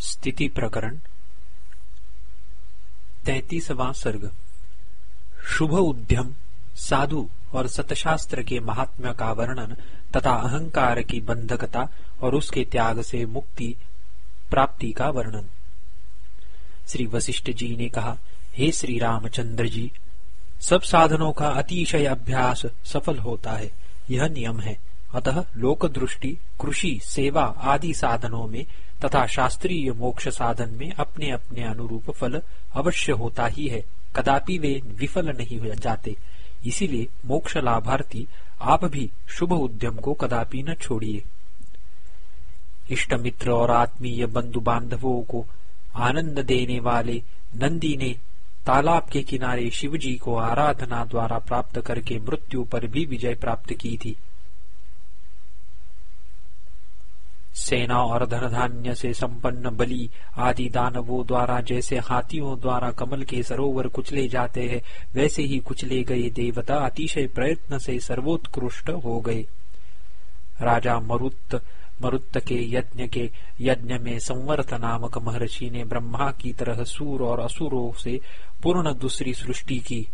स्थिति प्रकरण, तैतीसवां सर्ग, शुभ उद्यम, साधु और सतशास्त्र के महात्म्य का वर्णन तथा अहंकार की बंधकता और उसके त्याग से मुक्ति प्राप्ति का वर्णन। श्री वशिष्ठ जी ने कहा, हे श्री रामचंद्र जी, सब साधनों का अतिशय अभ्यास सफल होता है। यह नियम है। अतः लोक दृष्टि कृषि, सेवा आदि साधनों में तथा शास्त्रीय मोक्ष साधन में अपने अपने अनुरूप फल अवश्य होता ही है। कदापि वे विफल नहीं हो जाते। इसीलिए मोक्ष लाभार्थी आप भी शुभ उद्यम को कदापि न छोड़िए। इष्ट मित्र और आत्मीय बंधु बांधवों को आनंद देने वाले नंदी ने तालाब के किनारे शिवजी को आराधना द्वारा प्राप्त करके मृत्यु पर भी विजय प्राप्त की थी। सेना और धन धान्य से संपन्न बलि आदि दानवों द्वारा जैसे हाथियों द्वारा कमल के सरोवर कुचले जाते हैं, वैसे ही कुचले गए देवता अतिशय प्रयत्न से सर्वोत्कृष्ट हो गए। राजा मरुत मरुत के यज्ञ के यज्ञ में संवर्त नामक महर्षि ने ब्रह्मा की तरह सूर और असुरों से पूर्ण दूसरी सृष्टि की।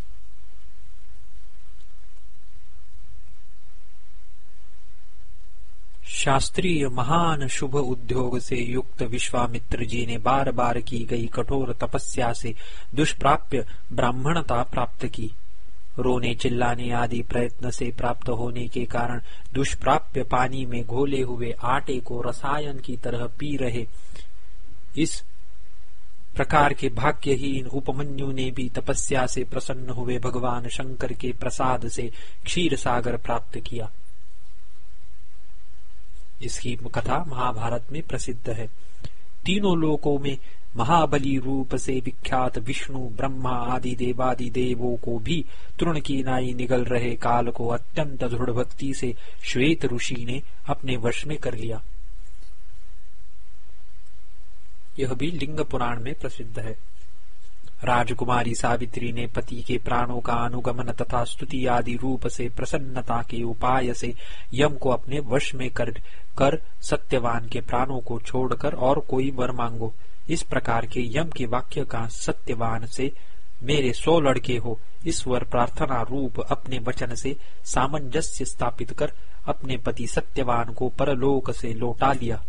शास्त्रीय महान शुभ उद्योग से युक्त विश्वामित्र जी ने बार बार की गई कठोर तपस्या से दुष्प्राप्य ब्राह्मणता प्राप्त की। रोने चिल्लाने आदि प्रयत्न से प्राप्त होने के कारण दुष्प्राप्य पानी में घोले हुए आटे को रसायन की तरह पी रहे। इस प्रकार के भाग्यहीन उपमन्यु ने भी तपस्या से प्रसन्न हुए भगवान शंकर के प्रसाद से क्षीर सागर प्राप्त किया। इसकी कथा महाभारत में प्रसिद्ध है। तीनों लोकों में महाबली रूप से विख्यात विष्णु, ब्रह्मा आदि देवादि देवों को भी तृण की नाई निगल रहे काल को अत्यंत दृढ़ भक्ति से श्वेत ऋषि ने अपने वश में कर लिया। यह भी लिंग पुराण में प्रसिद्ध है। राजकुमारी सावित्री ने पति के प्राणों का अनुगमन तथा स्तुति आदि रूप से प्रसन्नता के उपाय से यम को अपने वश में कर कर सत्यवान के प्राणों को छोड़कर और कोई वर मांगो। इस प्रकार के यम के वाक्य का सत्यवान से मेरे सौ लड़के हो। इस वर प्रार्थना रूप अपने वचन से सामंजस्य स्थापित कर अपने पति सत्यवान को परलोक से लौटा लिया।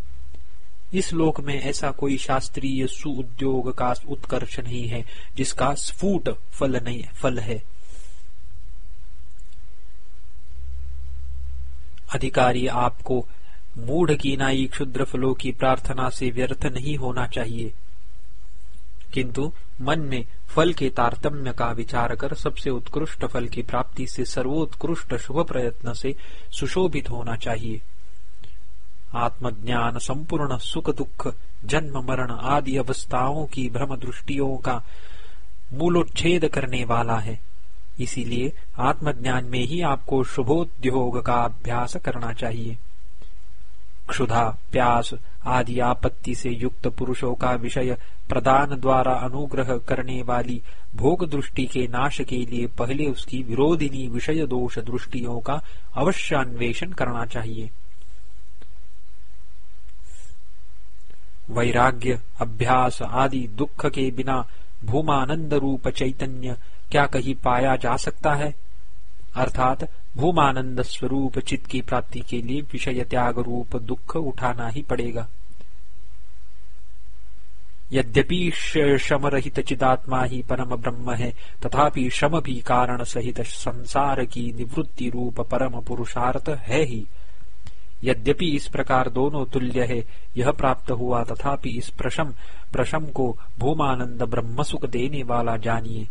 इस लोक में ऐसा कोई शास्त्रीय सुउद्योग का उत्कर्ष नहीं है, जिसका स्फुट फल नहीं, फल है। अधिकारी आपको मूढ़ की नाई क्षुद्र फलों की प्रार्थना से व्यर्थ नहीं होना चाहिए। किंतु मन में फल के तारतम्य का विचार कर सबसे उत्कृष्ट फल की प्राप्ति से सर्वोत्कृष्ट शुभ प्रयत्न से सुशोभित होना चाहिए। आत्मज्ञान, संपूर्ण सुख दुख, जन्म मरण आदि अवस्थाओं की भ्रम दृष्टियों का मूलोच्छेद करने वाला है। इसीलिए आत्मज्ञान में ही आपको शुभोद्योग का अभ्यास करना चाहिए। क्षुधा, प्यास आदि आपत्ति से युक्त पुरुषों का विषय प्रदान द्वारा अनुग्रह करने वाली भोग दृष्टि के नाश के लिए पहले उसकी विरोधिनी विषय दोष दृष्टियों का अवश्य अन्वेषण करना चाहिए। वैराग्य, अभ्यास आदि दुख के बिना भूमानंद रूप चैतन्य क्या कहीं पाया जा सकता है? अर्थात भूमानंद स्वरूप चित्त की प्राप्ति के लिए विषय त्याग रूप दुख उठाना ही पड़ेगा। यद्यपि शम रहित चिदात्मा ही परम ब्रह्म है, तथापि शम भी कारण सहित संसार की निवृत्ति रूप परम पुरुषार्थ है ही। यद्यपि इस प्रकार दोनों तुल्य है, यह प्राप्त हुआ तथापि इस प्रशम प्रशम को भूमानंद ब्रह्म सुख देने वाला जानिए।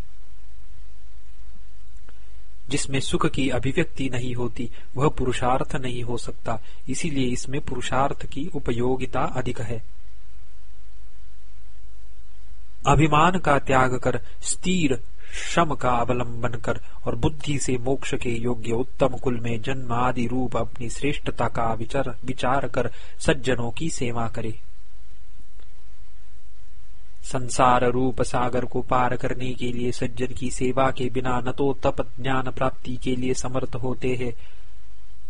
जिसमें सुख की अभिव्यक्ति नहीं होती, वह पुरुषार्थ नहीं हो सकता। इसीलिए इसमें पुरुषार्थ की उपयोगिता अधिक है। अभिमान का त्याग कर, स्थिर श्रम का अवलंबन कर और बुद्धि से मोक्ष के योग्य उत्तम कुल में जन्म आदि रूप अपनी श्रेष्ठता का विचार कर, सज्जनों की सेवा करे। संसार रूप सागर को पार करने के लिए सज्जन की सेवा के बिना न तो तप ज्ञान प्राप्ति के लिए समर्थ होते हैं,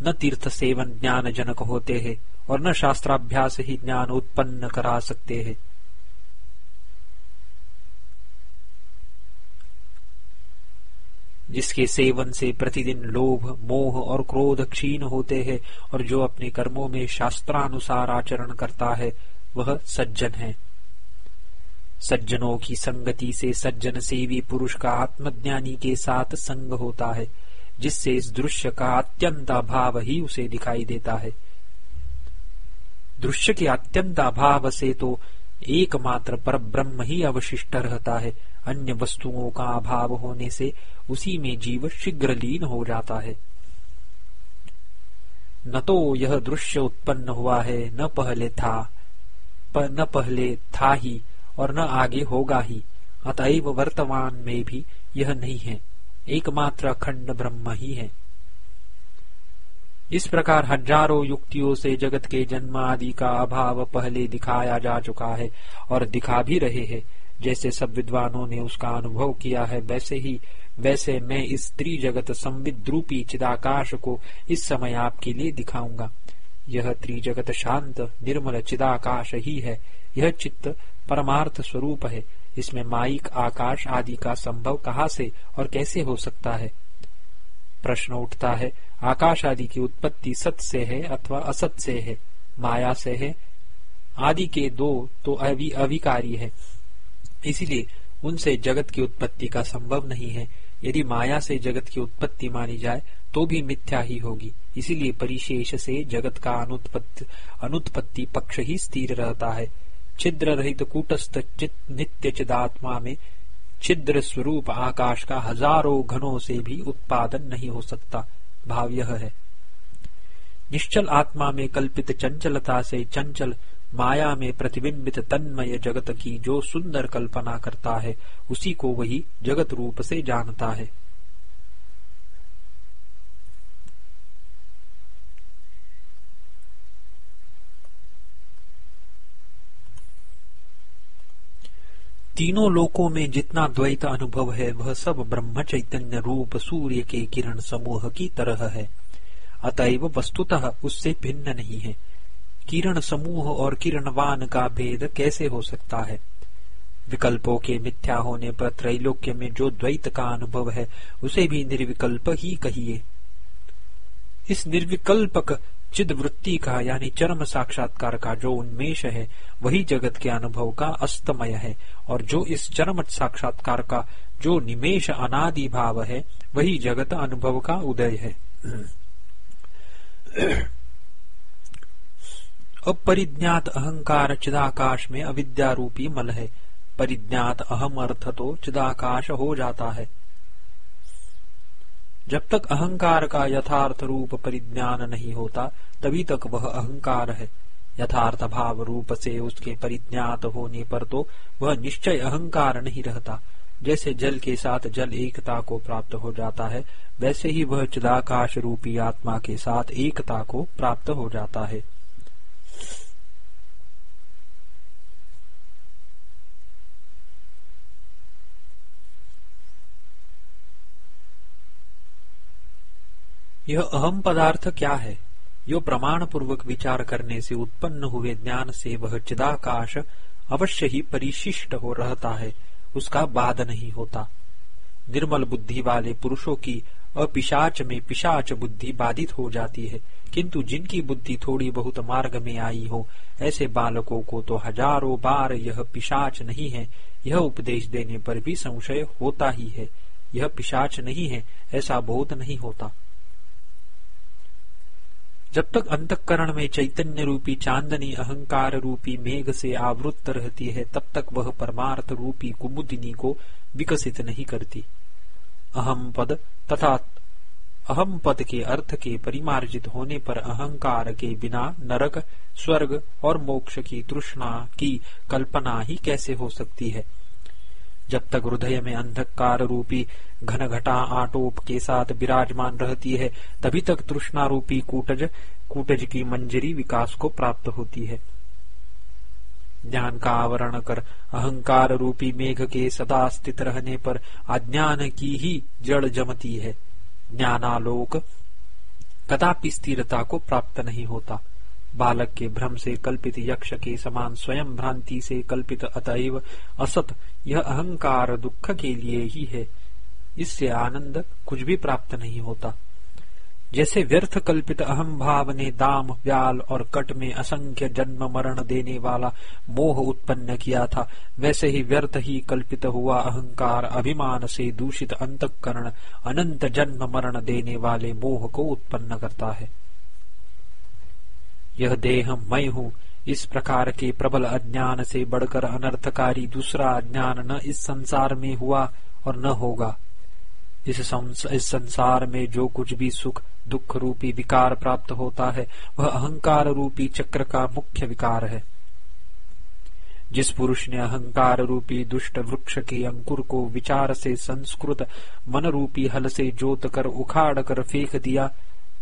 न तीर्थ सेवन ज्ञान जनक होते हैं, और न शास्त्राभ्यास ही ज्ञान उत्पन्न करा सकते हैं। जिसके सेवन से प्रतिदिन लोभ, मोह और क्रोध क्षीण होते हैं, और जो अपने कर्मों में शास्त्रानुसार आचरण करता है, वह सज्जन है। सज्जनों की संगति से सज्जन सेवी पुरुष का आत्मज्ञानी के साथ संग होता है, जिससे इस दृश्य का अत्यंत अभाव ही उसे दिखाई देता है। दृश्य के अत्यंत अभाव से तो एकमात्र पर ब्रह्म ही अवशिष्ट रहता है, अन्य वस्तुओं का अभाव होने से उसी में जीव शीघ्र लीन हो जाता है। न तो यह दृश्य उत्पन्न हुआ है, न पहले था पर न पहले था ही और न आगे होगा ही। अतएव वर्तमान में भी यह नहीं है। एकमात्र अखंड ब्रह्म ही है। इस प्रकार हज़ारों युक्तियों से जगत के जन्म आदि का अभाव पहले दिखाया जा चुका है और दिखा भी रहे हैं। जैसे सब विद्वानों ने उसका अनुभव किया है, वैसे ही, वैसे मैं इस स्त्री जगत संविद्रूपी चिदाकाश को इस समय आपके लिए दिखाऊँगा। यह त्रिजगत शांत, निर्मल चिदाकाश ही है। यह चित्त परमार्थ स्वरूप है। इसमें माइक, आकाश आदि का संभव कहाँ से और कैसे हो सकता है? प्रश्न उठता है, आकाश आदि की उत्पत्ति सत से है अथवा असत से है? माया से है? आदि के दो तो अवि, अविकारी है। इसीलिए उनसे जगत की उत्पत्ति का संभव नहीं है। यदि माया से जगत की उत्पत्ति मानी जाए तो भी मिथ्या ही होगी। इसीलिए परिशेष से जगत का अनुत्पत्ति अनुत्पत्ति पक्ष ही स्थिर रहता है। छिद्र रहित कूटस्थ नित्य चिदात्मा में छिद्र स्वरूप आकाश का हज़ारों घनों से भी उत्पादन नहीं हो सकता। भाव यह है। निश्चल आत्मा में कल्पित चंचलता से चंचल माया में प्रतिबिंबित तन्मय जगत की जो सुंदर कल्पना करता है, उसी को वही जगत रूप से जानता है। तीनों लोकों में जितना द्वैत अनुभव है, वह सब ब्रह्म चैतन्य रूप सूर्य के किरण समूह की तरह है। अतएव वस्तुतः उससे भिन्न नहीं है। किरण समूह और किरणवान का भेद कैसे हो सकता है? विकल्पों के मिथ्या होने पर त्रैलोक्य में जो द्वैत का अनुभव है, उसे भी निर्विकल्प ही कहिए। इस निर्विकल्पक चिद वृत्ति का, यानी चरम साक्षात्कार का जो उन्मेष है, वही जगत के अनुभव का अस्तमय है। और जो इस चरम साक्षात्कार का जो निमेश अनादि भाव है, वही जगत अनुभव का उदय है। अपरिज्ञात अहंकार चिदाकाश में अविद्या रूपी मल है। परिज्ञात अहम अर्थ तो चिदाकाश हो जाता है। जब तक अहंकार का यथार्थ रूप परिज्ञान नहीं होता, तभी तक वह अहंकार है। यथार्थ भाव रूप से उसके परिज्ञात होने पर तो वह निश्चय अहंकार नहीं रहता। जैसे जल के साथ जल एकता को प्राप्त हो जाता है, वैसे ही वह चिदाकाश रूपी आत्मा के साथ एकता को प्राप्त हो जाता है। यह अहम पदार्थ क्या है? यो प्रमाण पूर्वक विचार करने से उत्पन्न हुए ज्ञान से वह चिदाकाश अवश्य ही परिशिष्ट हो रहता है, उसका बाद नहीं होता। निर्मल बुद्धि वाले पुरुषों की अपिशाच में पिशाच बुद्धि बाधित हो जाती है, किंतु जिनकी बुद्धि थोड़ी बहुत मार्ग में आई हो, ऐसे बालकों को तो हज़ारों बार यह पिशाच नहीं है, यह उपदेश देने पर भी संशय होता ही है। यह पिशाच नहीं है, ऐसा बोध नहीं होता। जब तक अंतकरण में चैतन्य रूपी चांदनी अहंकार रूपी मेघ से आवृत्त रहती है, तब तक वह परमार्थ रूपी कुमुदिनी को विकसित नहीं करती। अहम पद तथा अहम पद के अर्थ के परिमार्जित होने पर अहंकार के बिना नरक, स्वर्ग और मोक्ष की तृष्णा की कल्पना ही कैसे हो सकती है? जब तक हृदय में अंधकार रूपी घन घटा आटोप के साथ विराजमान रहती है, तभी तक तृष्णा रूपी कूटज कूटज की मंजरी विकास को प्राप्त होती है। ज्ञान का आवरण कर अहंकार रूपी मेघ के सदा स्थित रहने पर अज्ञान की ही जड़ जमती है। ज्ञानालोक कदापि स्थिरता को प्राप्त नहीं होता। बालक के भ्रम से कल्पित यक्ष के समान स्वयं भ्रांति से कल्पित अतएव असत। यह अहंकार दुख के लिए ही है। इससे आनंद कुछ भी प्राप्त नहीं होता। जैसे व्यर्थ कल्पित अहम भाव ने दाम, व्याल और कट में असंख्य जन्म मरण देने वाला मोह उत्पन्न किया था, वैसे ही व्यर्थ ही कल्पित हुआ अहंकार अभिमान से दूषित अंतकरण, अनंत जन्म मरण देने वाले मोह को उत्पन्न करता है। यह देह मैं हूँ। इस प्रकार के प्रबल अज्ञान से बढ़कर अनर्थकारी दूसरा अज्ञान न इस संसार में हुआ और न होगा। इस संसार में जो कुछ भी सुख, दुख रूपी विकार प्राप्त होता है, वह अहंकार रूपी चक्र का मुख्य विकार है। जिस पुरुष ने अहंकार रूपी दुष्ट वृक्ष के अंकुर को विचार से संस्कृत मन रूपी हल से जोत कर उखाड़ कर फेंक दिया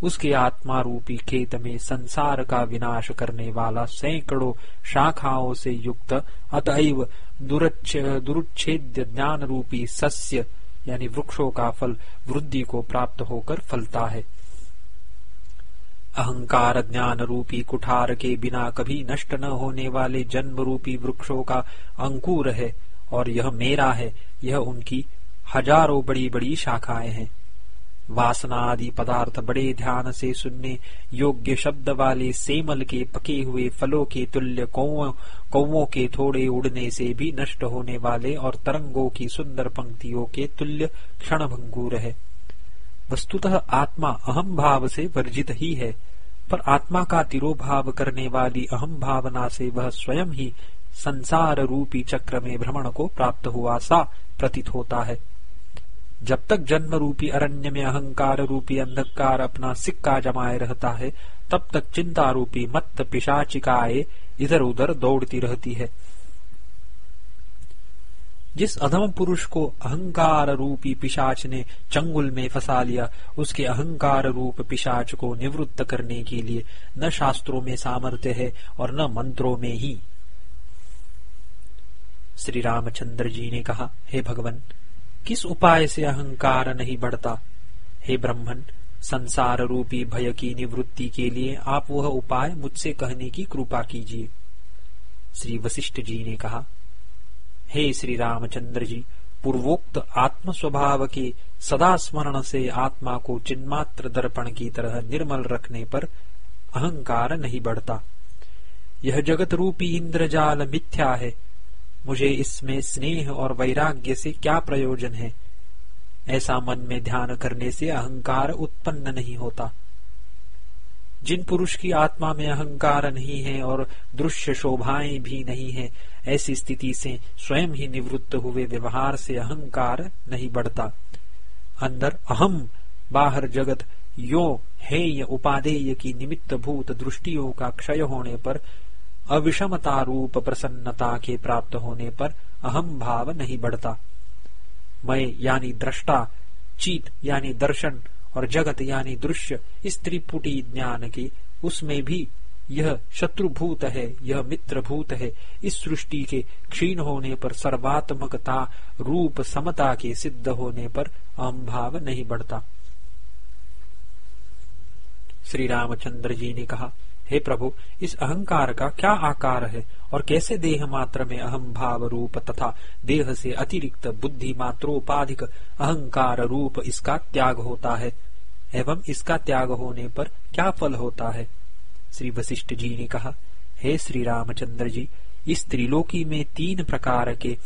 उसके आत्मा रूपी खेत में संसार का विनाश करने वाला सैकड़ों शाखाओं से युक्त, अतएव दुरुच्छेद्य ज्ञान रूपी सस्य, यानी वृक्षों का फल वृद्धि को प्राप्त होकर फलता है। अहंकार ज्ञान रूपी कुठार के बिना कभी नष्ट न होने वाले जन्म रूपी वृक्षों का अंकुर है, और यह मेरा है, यह उनकी हज़ारों बड़ी बड़ी शाखाएँ हैं। वासना आदि पदार्थ बड़े ध्यान से सुनने, योग्य शब्द वाले सेमल के पके हुए फलों के तुल्य कौवों के थोड़े उड़ने से भी नष्ट होने वाले और तरंगों की सुंदर पंक्तियों के तुल्य क्षण भंगूर है। वस्तुतः आत्मा अहम भाव से वर्जित ही है, पर आत्मा का तिरोभाव करने वाली अहम भावना से वह स्वयं ही संसार रूपी चक्र में भ्रमण को प्राप्त हुआ सा प्रतीत होता है। जब तक जन्म रूपी अरण्य में अहंकार रूपी अंधकार अपना सिक्का जमाए रहता है, तब तक चिंता रूपी मत पिशाचिकाए इधर उधर दौड़ती रहती है। जिस अधम पुरुष को अहंकार रूपी पिशाच ने चंगुल में फंसा लिया, उसके अहंकार रूप पिशाच को निवृत्त करने के लिए न शास्त्रों में सामर्थ्य है और न मंत्रों में ही। श्री रामचंद्र जी ने कहा, हे भगवान किस उपाय से अहंकार नहीं बढ़ता? हे ब्रह्मन, संसार रूपी भय की निवृत्ति के लिए आप वह उपाय मुझसे कहने की कृपा कीजिए। श्री वशिष्ठ जी ने कहा, हे श्री रामचंद्र जी, पूर्वोक्त आत्म स्वभाव के सदा स्मरण से आत्मा को चिन्मात्र दर्पण की तरह निर्मल रखने पर अहंकार नहीं बढ़ता। यह जगत रूपी इंद्रजाल मिथ्या है। मुझे इसमें स्नेह और वैराग्य से क्या प्रयोजन है? ऐसा मन में ध्यान करने से अहंकार उत्पन्न नहीं होता। जिन पुरुष की आत्मा में अहंकार नहीं है और दृश्य शोभाएँ भी नहीं है, ऐसी स्थिति से स्वयं ही निवृत्त हुए व्यवहार से अहंकार नहीं बढ़ता। अंदर अहम, बाहर जगत यो, हेय उपादेय की निमित्त भूत दृष्टियों का क्षय होने पर अविषमता रूप प्रसन्नता के प्राप्त होने पर अहम भाव नहीं बढ़ता। मैं यानी दृष्टा, चीत यानी दर्शन और जगत यानी दृश्य इस त्रिपुटी ज्ञान की, उसमें भी यह शत्रुभूत है, यह मित्रभूत है। इस सृष्टि के क्षीण होने पर, सर्वात्मकता रूप समता के सिद्ध होने पर अहम भाव नहीं बढ़ता। श्री रामचंद्र जी ने कहा हे प्रभु, इस अहंकार का क्या आकार है? और कैसे देह मात्र में अहम भाव रूप तथा देह से अतिरिक्त बुद्धि मात्रोपाधिक अहंकार रूप इसका त्याग होता है? एवं इसका त्याग होने पर क्या फल होता है? श्री वशिष्ठ जी ने कहा, हे श्री रामचंद्र जी, इस त्रिलोकी में तीन प्रकार के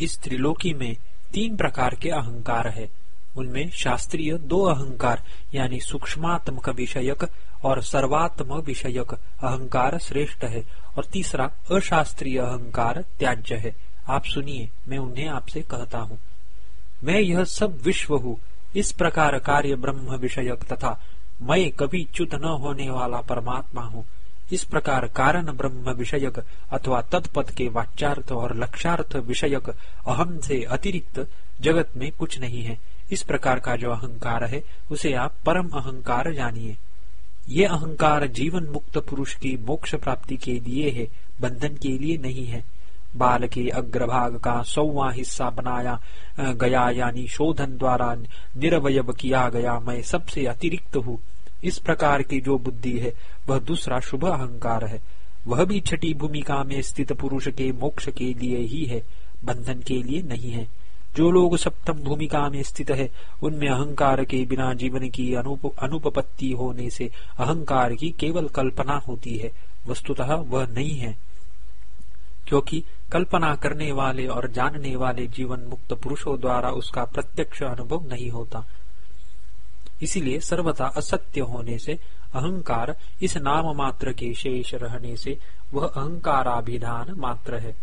इस त्रिलोकी में तीन प्रकार के अहंकार है। उनमें शास्त्रीय दो अहंकार, यानी सूक्ष्मात्मक विषयक और सर्वात्म विषयक अहंकार श्रेष्ठ है, और तीसरा अशास्त्रीय अहंकार त्याज्य है। आप सुनिए, मैं उन्हें आपसे कहता हूँ। मैं यह सब विश्व हूँ। इस प्रकार कार्य ब्रह्म विषयक तथा मैं कभी च्युत न होने वाला परमात्मा हूँ। इस प्रकार कारण ब्रह्म विषयक अथवा तत्पद के वाच्यार्थ और लक्ष्यार्थ विषयक अहम से अतिरिक्त जगत में कुछ नहीं है। इस प्रकार का जो अहंकार है, उसे आप परम अहंकार जानिए। ये अहंकार जीवन मुक्त पुरुष की मोक्ष प्राप्ति के लिए है, बंधन के लिए नहीं है। बाल के अग्रभाग का सौवा हिस्सा बनाया गया यानी शोधन द्वारा निरवय किया गया, मैं सबसे अतिरिक्त हूँ। इस प्रकार की जो बुद्धि है वह दूसरा शुभ अहंकार है। वह भी छठी भूमिका में स्थित पुरुष के मोक्ष के लिए ही है बंधन के लिए नहीं है। जो लोग सप्तम भूमिका में स्थित है उनमें अहंकार के बिना जीवन की अनुप, अनुपपत्ति होने से अहंकार की केवल कल्पना होती है वस्तुतः वह नहीं है। क्योंकि कल्पना करने वाले और जानने वाले जीवन मुक्त पुरुषों द्वारा उसका प्रत्यक्ष अनुभव नहीं होता। इसलिए सर्वथा असत्य होने से, अहंकार इस नाम मात्र के शेष रहने से, वह अहंकाराभिधान मात्र है।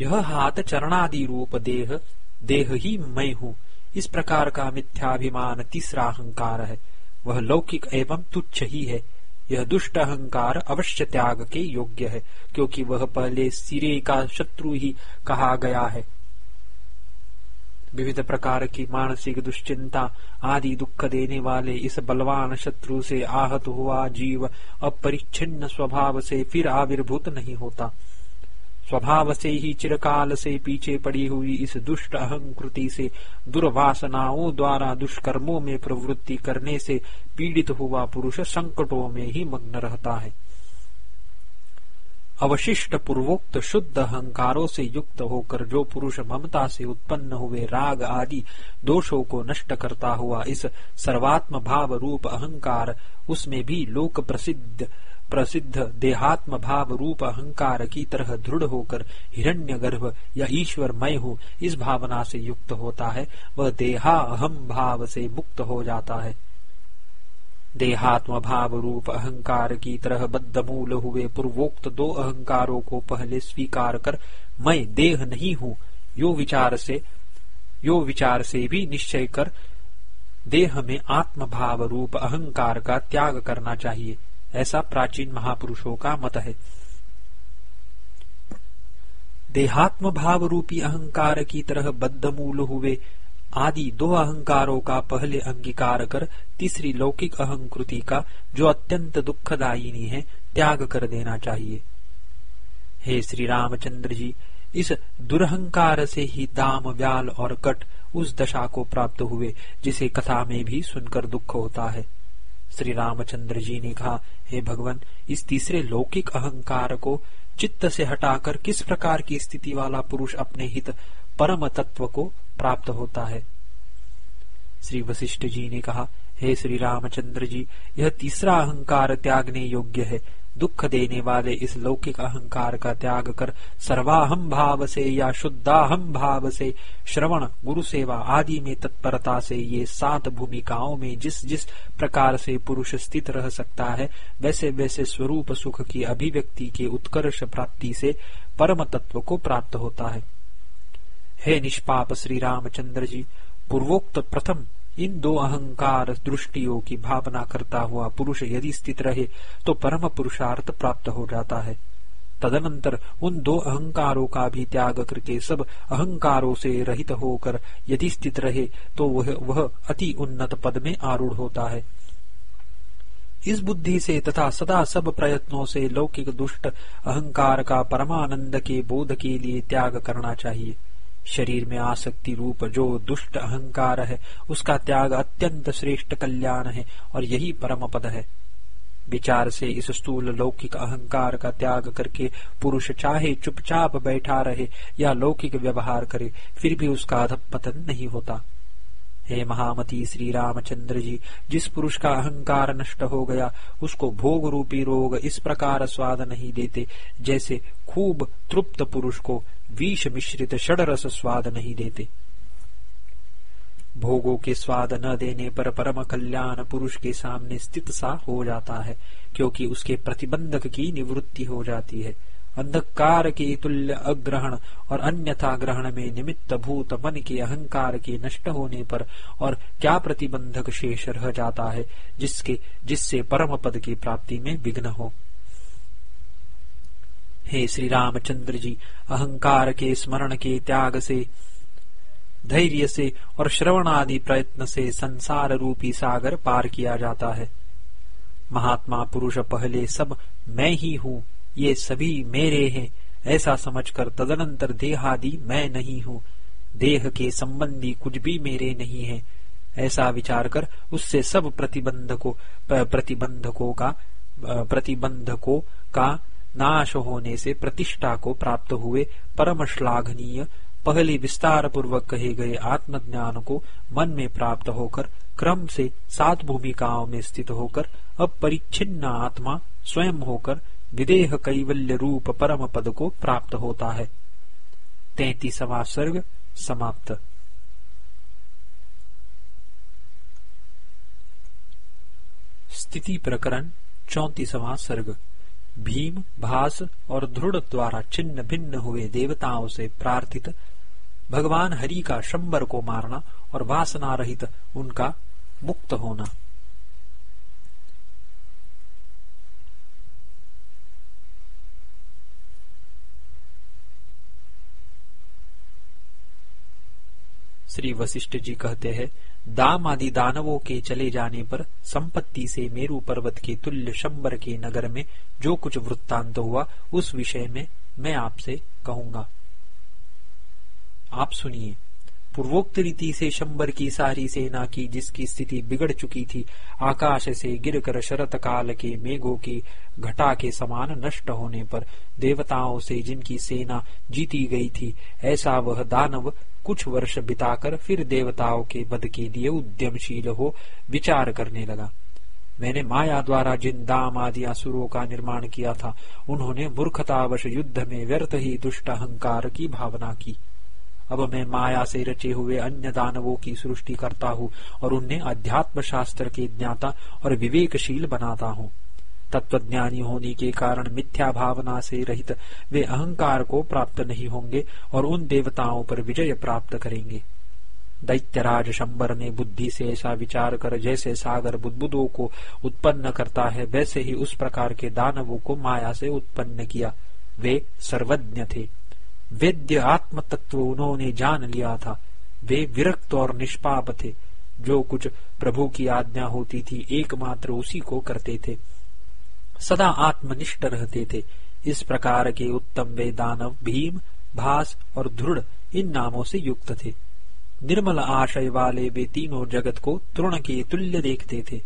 यह हाथ चरणादि रूप देह देह ही मैं हूँ। इस प्रकार का मिथ्याभिमान तीसरा अहंकार है। वह लौकिक एवं तुच्छ ही है। यह दुष्ट अहंकार अवश्य त्याग के योग्य है, क्योंकि वह पहले सिरे का शत्रु ही कहा गया है। विविध प्रकार की मानसिक दुश्चिंता आदि दुख देने वाले इस बलवान शत्रु से आहत हुआ जीव अपरिच्छिन्न स्वभाव से फिर आविर्भूत नहीं होता। स्वभाव से ही चिरकाल से पीछे पड़ी हुई इस दुष्ट अहंकृति से दुर्वासनाओं द्वारा दुष्कर्मों में प्रवृत्ति करने से पीड़ित हुआ पुरुष संकटों में ही मग्न रहता है। अवशिष्ट पूर्वोक्त शुद्ध अहंकारों से युक्त होकर जो पुरुष ममता से उत्पन्न हुए राग आदि दोषों को नष्ट करता हुआ इस सर्वात्म भाव रूप अहंकार, उसमें भी लोक प्रसिद्ध प्रसिद्ध देहात्म भाव रूप अहंकार की तरह दृढ़ होकर हिरण्य गर्भ या ईश्वर मय हो, इस भावना से युक्त होता है। वह देहा अहम भाव से मुक्त हो जाता है। देहात्म भाव रूप अहंकार की तरह बद्धमूल हुए पूर्वोक्त दो अहंकारों को पहले स्वीकार कर मैं देह नहीं हूँ। यो विचार से, यो विचार से भी निश्चय कर देह में आत्म भाव रूप अहंकार का त्याग करना चाहिए। ऐसा प्राचीन महापुरुषों का मत है। देहात्म भाव रूपी अहंकार की तरह बद्ध मूल हुए आदि दो अहंकारों का पहले अंगीकार कर तीसरी लौकिक अहंकृति का, जो अत्यंत दुखदायिनी है, त्याग कर देना चाहिए। हे श्री रामचंद्र जी, इस दुरहंकार से ही दाम, व्याल और कट उस दशा को प्राप्त हुए, जिसे कथा में भी सुनकर दुख होता है। श्री रामचंद्र जी ने कहा, हे भगवान, इस तीसरे लौकिक अहंकार को चित्त से हटाकर किस प्रकार की स्थिति वाला पुरुष अपने हित परम तत्व को प्राप्त होता है। श्री वशिष्ठ जी ने कहा, हे श्री रामचंद्र जी, यह तीसरा अहंकार त्यागने योग्य है। दुख देने वाले इस लौकिक अहंकार का त्याग कर सर्वाहम भाव से या शुद्धाहम भाव से श्रवण, गुरु सेवा आदि में तत्परता से ये सात भूमिकाओं में जिस जिस प्रकार से पुरुष स्थित रह सकता है, वैसे वैसे स्वरूप सुख की अभिव्यक्ति के उत्कर्ष प्राप्ति से परम तत्व को प्राप्त होता है। हे निष्पाप श्री रामचंद्र जी, पूर्वोक्त प्रथम इन दो अहंकार दृष्टियों की भावना करता हुआ पुरुष यदि स्थित रहे तो परम पुरुषार्थ प्राप्त हो जाता है। तदनंतर उन दो अहंकारों का भी त्याग करके सब अहंकारों से रहित होकर यदि स्थित रहे तो वह वह अति उन्नत पद में आरूढ़ होता है। इस बुद्धि से तथा सदा सब प्रयत्नों से लौकिक दुष्ट अहंकार का परमानंद के बोध के लिए त्याग करना चाहिए। शरीर में आसक्ति रूप, जो दुष्ट अहंकार है, उसका त्याग अत्यंत श्रेष्ठ कल्याण है, और यही परम पद है। विचार से इस स्थूल लौकिक अहंकार का त्याग करके पुरुष चाहे चुपचाप बैठा रहे या लौकिक व्यवहार करे, फिर भी उसका अधपतन नहीं होता। हे महामती श्री रामचंद्र जी, जिस पुरुष का अहंकार नष्ट हो गया, उसको भोग रूपी रोग इस प्रकार स्वाद नहीं देते, जैसे खूब तृप्त पुरुष को विष मिश्रित षडरस स्वाद नहीं देते। भोगों के स्वाद न देने पर परम कल्याण पुरुष के सामने स्थित सा हो जाता है, क्योंकि उसके प्रतिबंधक की निवृत्ति हो जाती है। अंधकार के तुल्य अग्रहण और अन्यथा ग्रहण में निमित्त भूत मन के अहंकार के नष्ट होने पर और क्या प्रतिबंधक शेष रह जाता है, जिसके, जिससे परम पद की प्राप्ति में विघ्न हो। हे श्री रामचंद्र जी अहंकार के, स्मरण के, त्याग से, धैर्य से और श्रवण आदि प्रयत्न से संसार रूपी सागर पार किया जाता है। महात्मा पुरुष पहले सब मैं ही हूँ, ये सभी मेरे हैं। ऐसा समझकर तदनंतर देहादि मैं नहीं हूँ। देह के संबंधी कुछ भी मेरे नहीं है। ऐसा विचार कर उससे सब प्रतिबंधकों प्रतिबंधकों का प्रतिबंधकों का नाश होने से प्रतिष्ठा को प्राप्त हुए परम श्लाघनीय पहले विस्तार पूर्वक कहे गए आत्मज्ञान को मन में प्राप्त होकर, क्रम से सात भूमिकाओं में स्थित होकर अब परिच्छिन्न आत्मा स्वयं होकर विदेह कैवल्य रूप परम पद को प्राप्त होता है। तैतीसवा सर्ग समाप्त। स्थिति प्रकरण चौतीसवा सर्ग। भीम, भास और दृढ़ द्वारा छिन्न भिन्न हुए देवताओं से प्रार्थित, भगवान हरि का शंबर को मारना और वासना रहित उनका मुक्त होना। श्री वशिष्ठ जी कहते हैं, दाम आदि दानवों के चले जाने पर संपत्ति से मेरु पर्वत के तुल्य शंबर के नगर में जो कुछ वृत्तांत हुआ, उस विषय में मैं आपसे कहूँगा। आप सुनिए। पूर्वोक्त रीति से शंबर की सारी सेना की जिसकी स्थिति बिगड़ चुकी थी, आकाश से गिरकर शरत काल के मेघों की घटा के समान नष्ट होने पर देवताओं से जिनकी सेना जीती गई थी, ऐसा वह दानव कुछ वर्ष बिताकर फिर देवताओं के बद के लिए उद्यमशील हो विचार करने लगा। मैंने माया द्वारा जिन दाम आदि असुरों का निर्माण किया था, उन्होंने मूर्खतावश युद्ध में व्यर्थ ही दुष्ट अहंकार की भावना की। अब मैं माया से रचे हुए अन्य दानवों की सृष्टि करता हूँ और उन्हें अध्यात्म शास्त्र के ज्ञाता और विवेकशील बनाता हूँ। तत्वज्ञानी होने के कारण मिथ्या भावना से रहित वे अहंकार को प्राप्त नहीं होंगे और उन देवताओं पर विजय प्राप्त करेंगे। दैत्यराज शंबर ने बुद्धि से ऐसा विचार कर जैसे सागर बुद्बुदों को उत्पन्न करता है, वैसे ही उस प्रकार के दानवों को माया से उत्पन्न किया। वे सर्वज्ञ थे। वेद्य आत्म तत्व उन्होंने जान लिया था। वे विरक्त और निष्पाप थे। जो कुछ प्रभु की आज्ञा होती थी, एकमात्र उसी को करते थे। सदा आत्मनिष्ठ रहते थे। इस प्रकार के उत्तम वे दानव, भीम, भास और दृढ़ इन नामों से युक्त थे। निर्मल आशय वाले वे तीनों जगत को तृण के तुल्य देखते थे।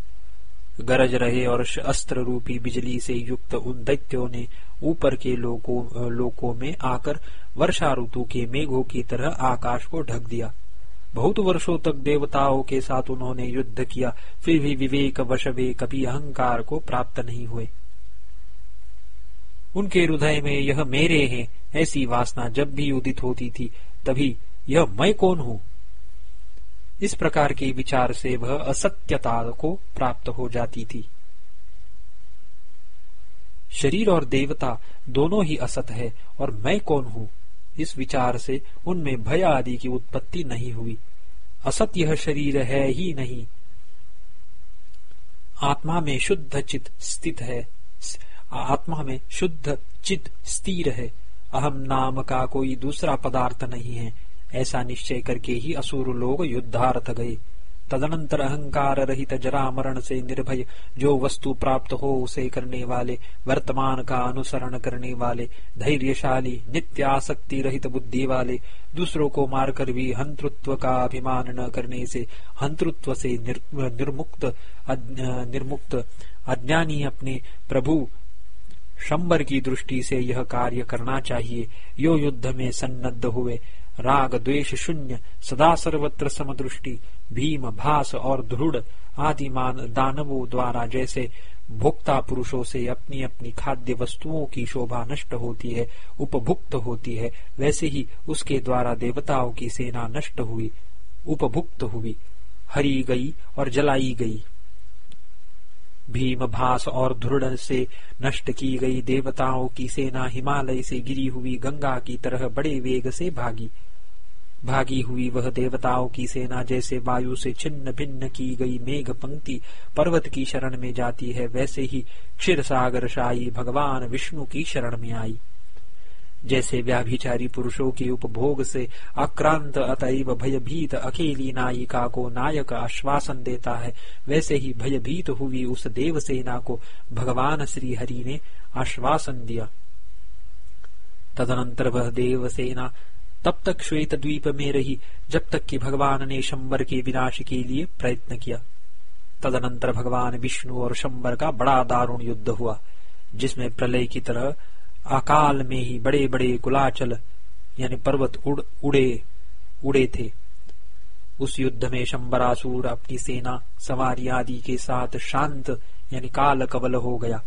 गरज रहे और अस्त्र रूपी बिजली से युक्त उन दैत्यों ने ऊपर के लोकों लोकों में आकर वर्षा ऋतु के मेघों की तरह आकाश को ढक दिया। बहुत वर्षों तक देवताओं के साथ उन्होंने युद्ध किया, फिर भी विवेक वश वे कभी अहंकार को प्राप्त नहीं हुए। उनके हृदय में यह मेरे हैं, ऐसी वासना जब भी उदित होती थी, तभी यह मैं कौन हूँ? इस प्रकार के विचार से वह असत्यता को प्राप्त हो जाती थी। शरीर और देवता दोनों ही असत है, और मैं कौन हूँ? इस विचार से उनमें भय आदि की उत्पत्ति नहीं हुई। असत यह शरीर है ही नहीं। आत्मा में शुद्ध चित स्थित है। आत्मा में शुद्ध चित स्थिर है। अहम नाम का कोई दूसरा पदार्थ नहीं है। ऐसा निश्चय करके ही असुर लोग युद्धार्थ गए। तदनंतर अहंकार रहित जरा मरण से निर्भय जो वस्तु प्राप्त हो उसे करने वाले वर्तमान का अनुसरण करने वाले धैर्यशाली नित्य आसक्ति रहित बुद्धि वाले दूसरों को मारकर भी हंतृत्व का अभिमान न करने से हंतृत्व से निर, निर्मुक्त निर्मुक्त अज्ञानी अपने प्रभु शंबर की दृष्टि से यह कार्य करना चाहिए। यो युद्ध में सन्नद्ध हुए। राग द्वेष शून्य सदा सर्वत्र समदृष्टि। भीम, भास और दृढ़ आदि मान दानवों द्वारा जैसे भोक्ता पुरुषों से अपनी अपनी खाद्य वस्तुओं की शोभा नष्ट होती है, उपभुक्त होती है, वैसे ही उसके द्वारा देवताओं की सेना नष्ट हुई, उपभुक्त हुई, हरी गई और जलाई गई। भीम, भास और दृढ़ से नष्ट की गई देवताओं की सेना हिमालय से गिरी हुई गंगा की तरह बड़े वेग से भागी। भागी हुई वह देवताओं की सेना जैसे वायु से छिन्न भिन्न की गई मेघ पंक्ति पर्वत की शरण में जाती है, वैसे ही क्षीर सागर शाही भगवान विष्णु की शरण में आई। जैसे व्याभिचारी पुरुषों के उपभोग से आक्रांत अतएव भयभीत अकेली नायिका को नायक आश्वासन देता है, वैसे ही भयभीत हुई उस देव सेना को भगवान श्री हरि ने आश्वासन दिया। तदनंतर वह देव सेना तब तक श्वेत द्वीप में रही जब तक कि भगवान ने शंबर के विनाश के लिए प्रयत्न किया। तदनंतर भगवान विष्णु और शंबर का बड़ा दारुण युद्ध हुआ जिसमें प्रलय की तरह अकाल में ही बड़े बड़े कुलाचल यानी पर्वत उड़, उड़े उड़े थे। उस युद्ध में शंबरासुर अपनी सेना सवारी आदि के साथ शांत यानी काल कवल हो गया।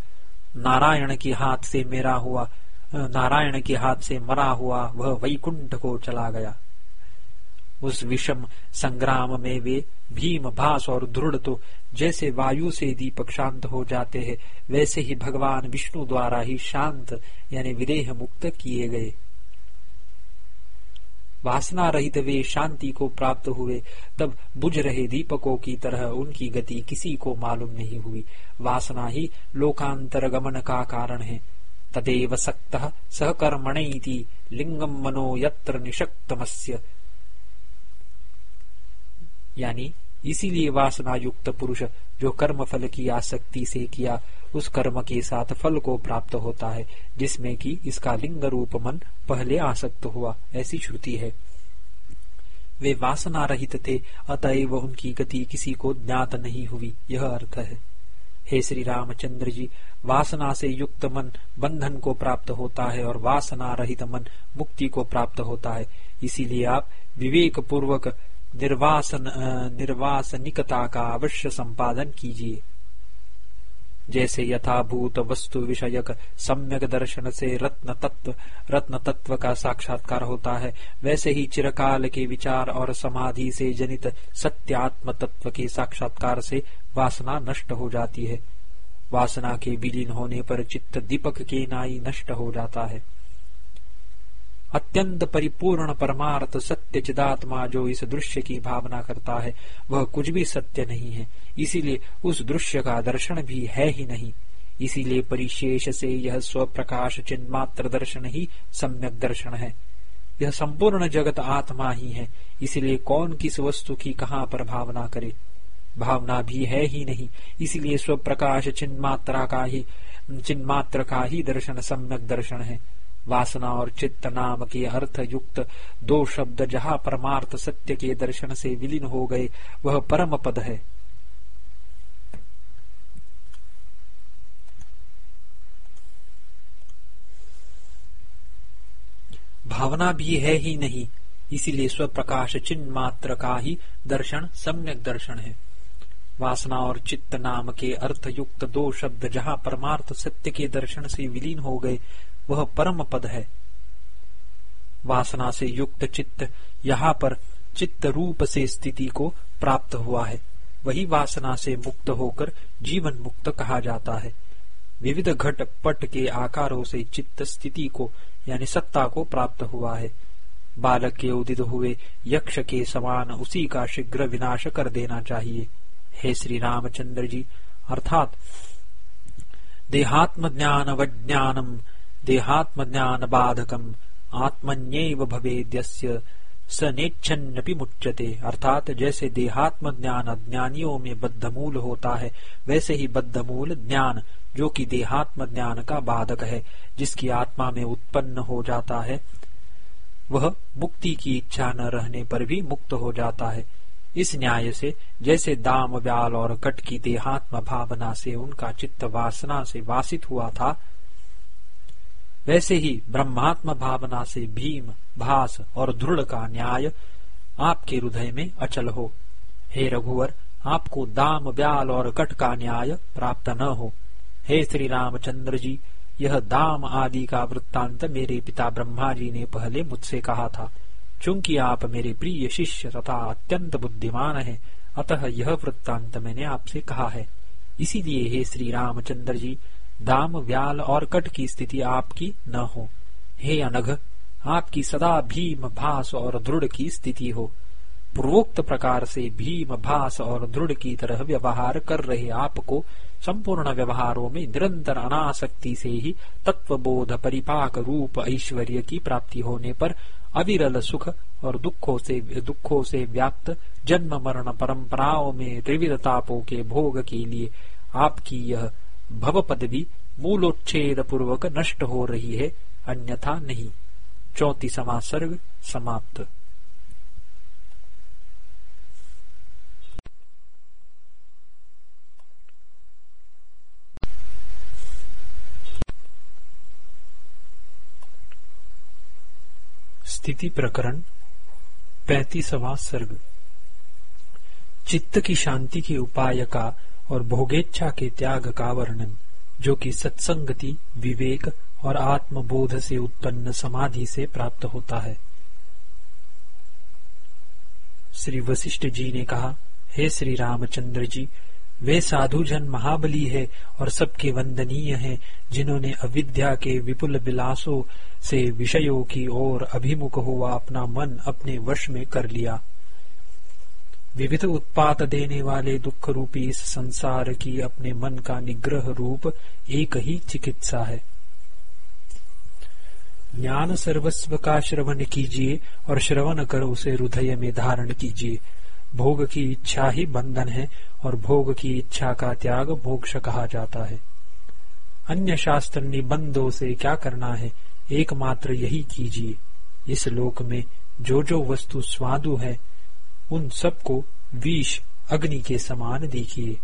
नारायण के हाथ से मेरा हुआ नारायण के हाथ से मरा हुआ वह वैकुंठ को चला गया। उस विषम संग्राम में वे भीम, भास और दृढ़ तो जैसे वायु से दीपक शांत हो जाते हैं, वैसे ही भगवान विष्णु द्वारा ही शांत यानी विदेह मुक्त किए गए। वासना रहित वे शांति को प्राप्त हुए, तब बुझ रहे दीपकों की तरह उनकी गति किसी को मालूम नहीं हुई। वासना ही लोकांतर गमन का कारण है। तदेव सक्त सहकर्मण लिंगम मनो यत्र यानी, इसीलिए वासना युक्त पुरुष जो कर्म फल की आसक्ति से किया, उस कर्म के साथ फल को प्राप्त होता है, जिसमें कि इसका लिंग रूप मन पहले आसक्त हुआ, ऐसी श्रुति है। वे वासना रहित थे, अतएव उनकी गति किसी को ज्ञात नहीं हुई, यह अर्थ है। हे श्री रामचंद्र जी, वासना से युक्त मन बंधन को प्राप्त होता है और वासना रहित मन मुक्ति को प्राप्त होता है। इसीलिए आप विवेक पूर्वक निर्वासन निर्वासनिकता का अवश्य संपादन कीजिए। जैसे यथाभूत वस्तु विषयक सम्यक दर्शन से रत्न तत्व रत्न तत्व का साक्षात्कार होता है। वैसे ही चिरकाल के विचार और समाधि से जनित सत्यात्म तत्व के साक्षात्कार से वासना नष्ट हो जाती है। वासना के विलीन होने पर चित्त दीपक के नाई नष्ट हो जाता है। अत्यंत परिपूर्ण परमार्थ सत्य चिदात्मा जो इस दृश्य की भावना करता है, वह कुछ भी सत्य नहीं है। इसीलिए उस दृश्य का दर्शन भी है ही नहीं। इसीलिए परिशेष से यह स्वप्रकाश चिन्मात्र दर्शन ही सम्यक दर्शन है। यह संपूर्ण जगत आत्मा ही है। इसलिए कौन किस वस्तु की कहाँ पर भावना करे? भावना भी है ही नहीं। इसलिए स्वप्रकाश चिन्मात्रा का ही, चिन्मात्र का ही दर्शन सम्यक दर्शन है। वासना और चित्त नाम के अर्थ युक्त दो शब्द जहाँ परमार्थ सत्य के दर्शन से विलीन हो गए, वह परम पद है। भावना भी है ही नहीं। इसीलिए स्वप्रकाश चिन्ह मात्र का ही दर्शन सम्यक दर्शन है। वासना और चित्त नाम के अर्थ युक्त दो शब्द जहाँ परमार्थ सत्य के दर्शन से विलीन हो गए, वह परम पद है। वासना से युक्त चित्त यहाँ पर चित्त रूप से स्थिति को प्राप्त हुआ है। वही वासना से मुक्त होकर जीवन मुक्त कहा जाता है। विविध घट पट के आकारों से चित्त स्थिति को यानी सत्ता को प्राप्त हुआ है। बालक के उदित हुए यक्ष के समान उसी का शीघ्र विनाश कर देना चाहिए। हे श्री रामचंद्र जी, अर्थात देहात्म ज्ञान वज्ञानम देहात्म ज्ञान बाधकम आत्मन्यव भवेद्यस्य स नेच्छन्नपि मुच्यते। अर्थात जैसे देहात्म ज्ञान अज्ञानियों में बद्धमूल होता है, वैसे ही बद्धमूल ज्ञान जो कि देहात्म ज्ञान का बाधक है, जिसकी आत्मा में उत्पन्न हो जाता है, वह मुक्ति की इच्छा न रहने पर भी मुक्त हो जाता है। इस न्याय से जैसे दाम, व्याल और कट की देहात्म भावना से उनका चित्त वासना से वासित हुआ था, वैसे ही ब्रह्मात्म भावना से भीम, भास और दृढ़ का न्याय आपके हृदय में अचल हो। हे रघुवर, आपको दाम ब्याल और कट का न्याय प्राप्त न हो। हे श्री रामचंद्र जी यह दाम आदि का वृत्तांत मेरे पिता ब्रह्मा जी ने पहले मुझसे कहा था। चूँकि आप मेरे प्रिय शिष्य तथा अत्यंत बुद्धिमान हैं, अतः यह वृत्तांत मैंने आपसे कहा है। इसीलिए हे श्री रामचंद्र जी दाम व्याल और कट की स्थिति आपकी न हो। हे अनघ आपकी सदा भीम भास और दृढ़ की स्थिति हो। पूर्वोक्त प्रकार से भीम भास और दृढ़ की तरह व्यवहार कर रहे आपको संपूर्ण व्यवहारों में निरंतर अनासक्ति से ही तत्वबोध परिपाक रूप ऐश्वर्य की प्राप्ति होने पर अविरल सुख और दुखों से दुखों से व्याप्त जन्म मरण परंपराओं में त्रिविध तापों के भोग के लिए आपकी यह भव पदवी मूलोच्छेद पूर्वक नष्ट हो रही है, अन्यथा नहीं। चौतीसवा सर्ग समाप्त। स्थिति प्रकरण, पैतीसवा सर्ग। चित्त की शांति के उपाय का और भोगेच्छा के त्याग का वर्णन, जो कि सत्संगति, विवेक और आत्मबोध से उत्पन्न समाधि से प्राप्त होता है। श्री वशिष्ठ जी ने कहा, हे श्री रामचंद्र जी, वे साधु जन महाबली है और सबके वंदनीय हैं, जिन्होंने अविद्या के विपुल विलासों से विषयों की ओर अभिमुख हुआ, अपना मन अपने वश में कर लिया। विविध उत्पात देने वाले दुख रूपी इस संसार की अपने मन का निग्रह रूप एक ही चिकित्सा है। ज्ञान सर्वस्व का श्रवण कीजिए और श्रवण कर उसे हृदय में धारण कीजिए। भोग की इच्छा ही बंधन है और भोग की इच्छा का त्याग मोक्ष कहा जाता है। अन्य शास्त्र निबंधों से क्या करना है? एकमात्र यही कीजिए। इस लोक में जो जो वस्तु स्वादु है, उन सबको विष अग्नि के समान देखिए।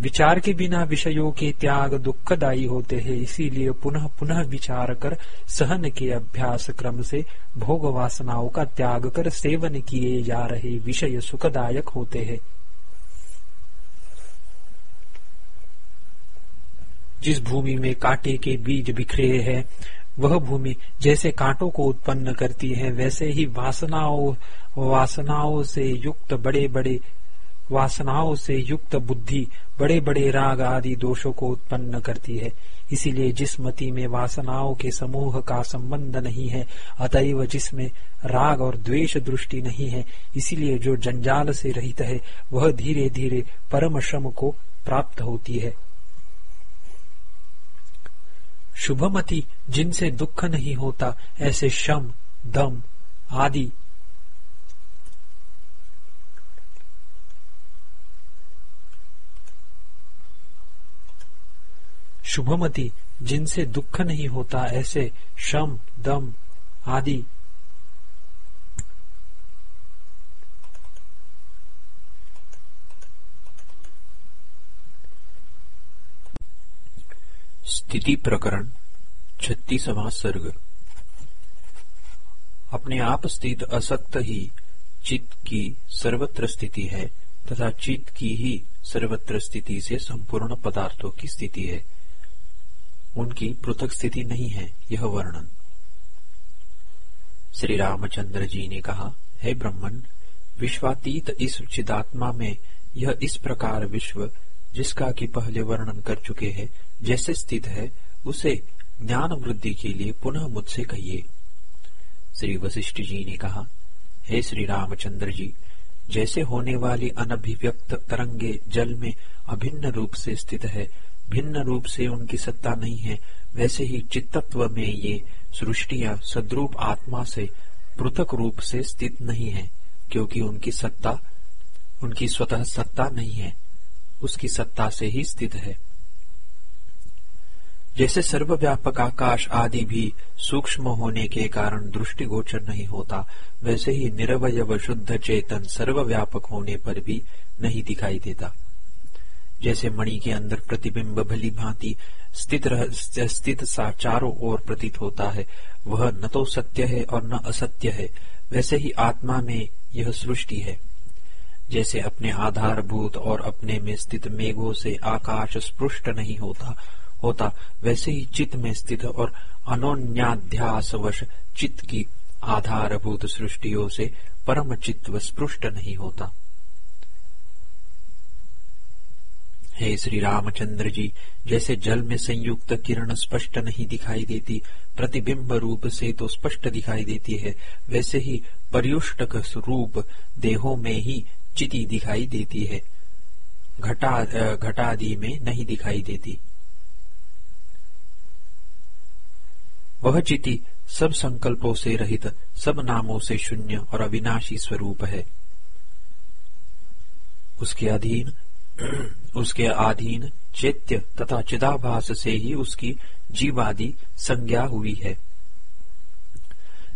विचार के बिना विषयों के त्याग दुखदायी होते हैं, इसीलिए पुनः पुनः विचार कर सहन के अभ्यास क्रम से भोग वासनाओं का त्याग कर सेवन किए जा रहे विषय सुखदायक होते हैं। जिस भूमि में कांटे के बीज बिखरे हैं, वह भूमि जैसे कांटों को उत्पन्न करती है, वैसे ही वासनाओं वासनाओं से युक्त बड़े बड़े वासनाओं से युक्त बुद्धि बड़े बड़े राग आदि दोषों को उत्पन्न करती है। इसीलिए जिस मति में वासनाओं के समूह का संबंध नहीं है, अतएव जिसमें राग और द्वेष दृष्टि नहीं है, इसीलिए जो जंजाल से रहित है, वह धीरे धीरे परम श्रम को प्राप्त होती है। शुभमति जिनसे दुख नहीं होता, ऐसे शम, दम आदि। शुभमति जिनसे दुख नहीं होता, ऐसे शम, दम आदि। स्थिति प्रकरण, छत्तीसवा सर्ग। अपने आप स्थित असक्त ही चित्त की सर्वत्र स्थिति है, तथा चित्त की ही सर्वत्र स्थिति से संपूर्ण पदार्थों की स्थिति है। उनकी पृथक स्थिति नहीं है, यह वर्णन। श्री रामचंद्र जी ने कहा, हे ब्रह्मन, विश्वातीत इस चिदात्मा में यह इस प्रकार विश्व जिसका कि पहले वर्णन कर चुके हैं, जैसे स्थित है, उसे ज्ञान वृद्धि के लिए पुनः मुझसे कहिए। श्री वशिष्ठ जी ने कहा, हे श्री रामचंद्र जी, जैसे होने वाली अनभिव्यक्त तरंगे जल में अभिन्न रूप से स्थित है, भिन्न रूप से उनकी सत्ता नहीं है, वैसे ही चित्तत्व में ये सृष्टिया सद्रूप आत्मा से पृथक रूप से स्थित नहीं है, क्योंकि उनकी सत्ता, उनकी स्वतः सत्ता नहीं है। उसकी सत्ता से ही स्थित है। जैसे सर्वव्यापक आकाश आदि भी सूक्ष्म होने के कारण दृष्टिगोचर नहीं होता, वैसे ही निरवय शुद्ध चेतन सर्वव्यापक होने पर भी नहीं दिखाई देता। जैसे मणि के अंदर प्रतिबिंब भली भांति स्थित स्थित सा चारों ओर प्रतीत होता है, वह न तो सत्य है और न असत्य है, वैसे ही आत्मा में यह सृष्टि है। जैसे अपने आधारभूत और अपने में स्थित मेघों से आकाश स्पृष्ट नहीं होता होता, वैसे ही चित्त में स्थित और अनोन्याध्यासवश चित्त की आधारभूत सृष्टियों से परम चित्त स्पृष्ट नहीं होता। हे श्री रामचंद्र जी, जैसे जल में संयुक्त किरण स्पष्ट नहीं दिखाई देती, प्रतिबिंब रूप से तो स्पष्ट दिखाई देती है, वैसे ही पर्युष्टक रूप देहों में ही चिति दिखाई देती है। घटा, घटादि में नहीं दिखाई देती। वह चिति सब संकल्पों से रहित, सब नामों से शून्य और अविनाशी स्वरूप है। उसके अधीन उसके अधीन चैत्य तथा चिदाभास से ही उसकी जीवादि संज्ञा हुई है।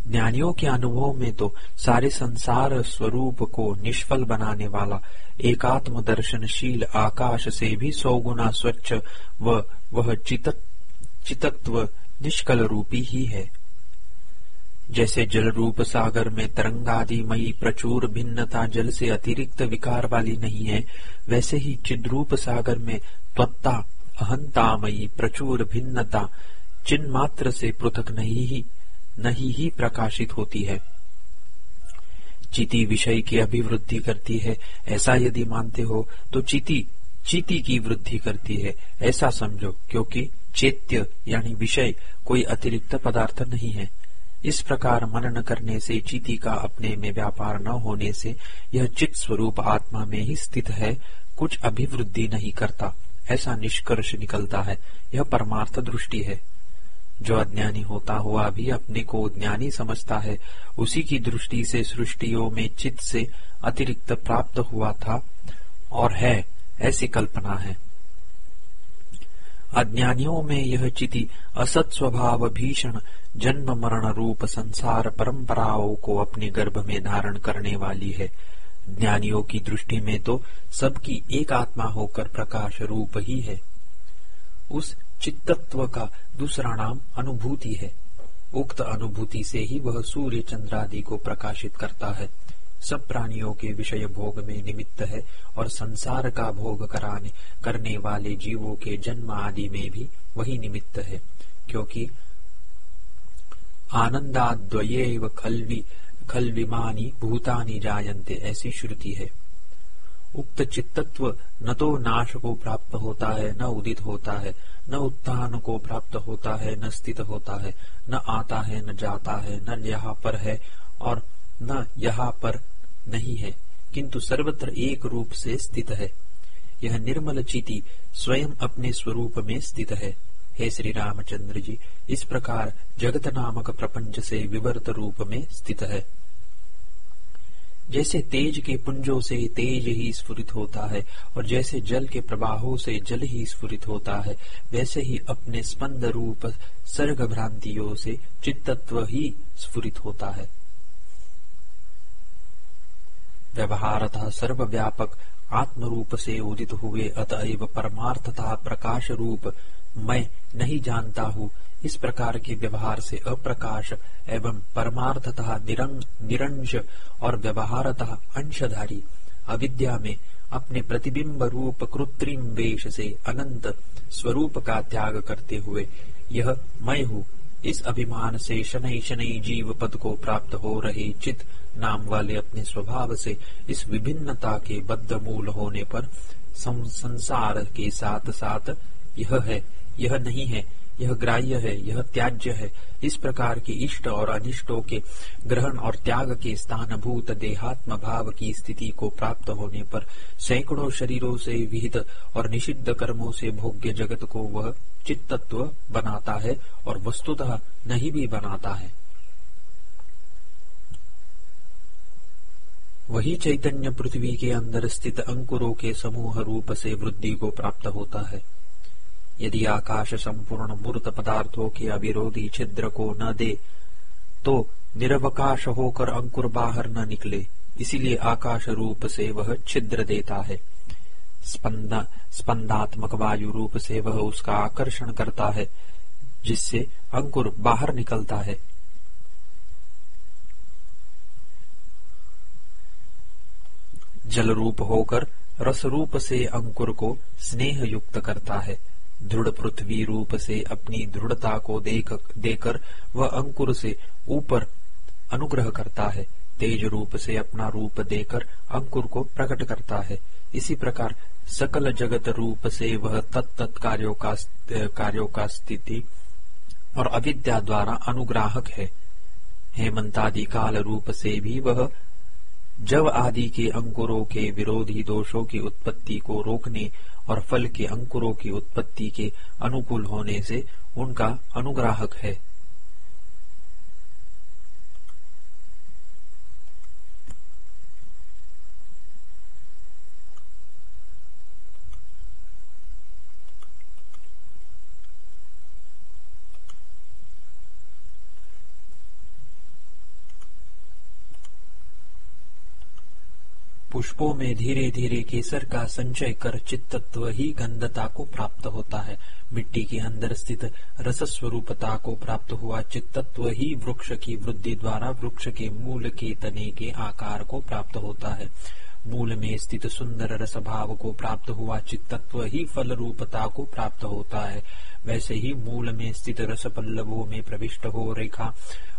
ज्ञानियों के अनुभव में तो सारे संसार स्वरूप को निष्फल बनाने वाला एकात्म दर्शनशील आकाश से भी सौ गुना स्वच्छ व वह चितत्व निष्कल रूपी ही है। जैसे जल रूप सागर में तरंगादि मई प्रचुर भिन्नता जल से अतिरिक्त विकार वाली नहीं है, वैसे ही चिद्रूप सागर में त्वत्ता, अहंतामयी प्रचुर भिन्नता चिन्ह मात्र से पृथक नहीं ही। नहीं ही प्रकाशित होती है। चिति विषय की अभिवृद्धि करती है, ऐसा यदि मानते हो तो चिति चिति की वृद्धि करती है। ऐसा समझो, क्योंकि चैत्य यानी विषय कोई अतिरिक्त पदार्थ नहीं है। इस प्रकार मनन करने से, चिति का अपने में व्यापार न होने से, यह चित स्वरूप आत्मा में ही स्थित है, कुछ अभिवृद्धि नहीं करता। ऐसा निष्कर्ष निकलता है, यह परमार्थ दृष्टि है। जो अज्ञानी होता हुआ भी अपने को ज्ञानी समझता है, उसी की दृष्टि से सृष्टियों में चित्त से अतिरिक्त प्राप्त हुआ था और है, ऐसी कल्पना है। अज्ञानियों में यह चिति असत स्वभाव भीषण जन्म मरण रूप संसार परंपराओं को अपने गर्भ में धारण करने वाली है। ज्ञानियों की दृष्टि में तो सबकी एक आत्मा होकर प्रकाश रूप ही है। उस चित्तत्व का दूसरा नाम अनुभूति है। उक्त अनुभूति से ही वह सूर्य चंद्रादि को प्रकाशित करता है। सब प्राणियों के विषय भोग में निमित्त है और संसार का भोग कराने, करने वाले जीवों के जन्म आदि में भी वही निमित्त है, क्योंकि आनंदाद्वयेव खलवि, खलविमानी भूतानी जायन्ते ऐसी श्रुति है। उक्त चित्तत्व न तो नाश को प्राप्त होता है, न उदित होता है, न उत्थान को प्राप्त होता है, न स्थित होता है, न आता है, न जाता है, न यहाँ पर है और न यहाँ पर नहीं है, किंतु सर्वत्र एक रूप से स्थित है। यह निर्मल चीति स्वयं अपने स्वरूप में स्थित है। हे श्री रामचंद्र जी, इस प्रकार जगत नामक प्रपंच से विवर्त रूप में स्थित है। जैसे तेज के पुंजों से तेज ही स्फुरित होता है, और जैसे जल के प्रवाहों से जल ही स्फुरित होता है, वैसे ही अपने स्पंद रूप सर्ग भ्रांतियों से चित्तत्व ही स्फुरित होता है। व्यवहारतः सर्वव्यापक आत्म रूप से उदित हुए अतएव परमार्थता प्रकाश रूप मैं नहीं जानता हूँ इस प्रकार के व्यवहार से अप्रकाश एवं परमार्थतः निरंश और व्यवहारतः अंशधारी अविद्या में अपने प्रतिबिंब रूप कृत्रिम वेश से अनंत स्वरूप का त्याग करते हुए यह मैं हूँ। इस अभिमान से शनै शनै जीव पद को प्राप्त हो रहे चित नाम वाले अपने स्वभाव से इस विभिन्नता के बद्ध मूल होने पर संसार के साथ साथ यह है, यह नहीं है यह ग्राह्य है, यह त्याज्य है। इस प्रकार के इष्ट और अनिष्टों के ग्रहण और त्याग के स्थानभूत देहात्म भाव की स्थिति को प्राप्त होने पर सैकड़ों शरीरों से विहित और निषिद्ध कर्मों से भोग्य जगत को वह चित्तत्व बनाता है और वस्तुतः नहीं भी बनाता है। वही चैतन्य पृथ्वी के अंदर स्थित अंकुरों के समूह रूप से वृद्धि को प्राप्त होता है। यदि आकाश संपूर्ण मूर्त पदार्थों के अविरोधी छिद्र को न दे तो निरवकाश होकर अंकुर बाहर न निकले। इसीलिए आकाश रूप से वह छिद्र देता है। स्पंद, स्पंदात्मक वायु रूप से वह उसका आकर्षण करता है, जिससे अंकुर बाहर निकलता है। जल रूप होकर रस रूप से अंकुर को स्नेह युक्त करता है। दृढ़ पृथ्वी रूप से अपनी दृढ़ता को देख, देकर वह अंकुर से ऊपर अनुग्रह करता है। तेज रूप से अपना रूप देकर अंकुर को प्रकट करता है। इसी प्रकार सकल जगत रूप से वह तत्त कार्यों का कार्यों का स्थिति और अविद्या द्वारा अनुग्राहक है। हेमंतादि काल रूप से भी वह जव आदि के अंकुरों के विरोधी दोषों की उत्पत्ति को रोकने और फल के अंकुरों की उत्पत्ति के अनुकूल होने से उनका अनुग्राहक है। पुष्पों में धीरे धीरे केसर का संचय कर चित्तत्व ही गंधता को प्राप्त होता है। मिट्टी के अंदर स्थित रस स्वरूपता को प्राप्त हुआ चित्तत्व ही वृक्ष की वृद्धि द्वारा वृक्ष के मूल के तने के आकार को प्राप्त होता है। मूल में स्थित सुंदर रस भाव को प्राप्त हुआ चित्तत्व ही फल रूपता को प्राप्त होता है। वैसे ही मूल में स्थित रस पल्लवों में प्रविष्ट हो रेखा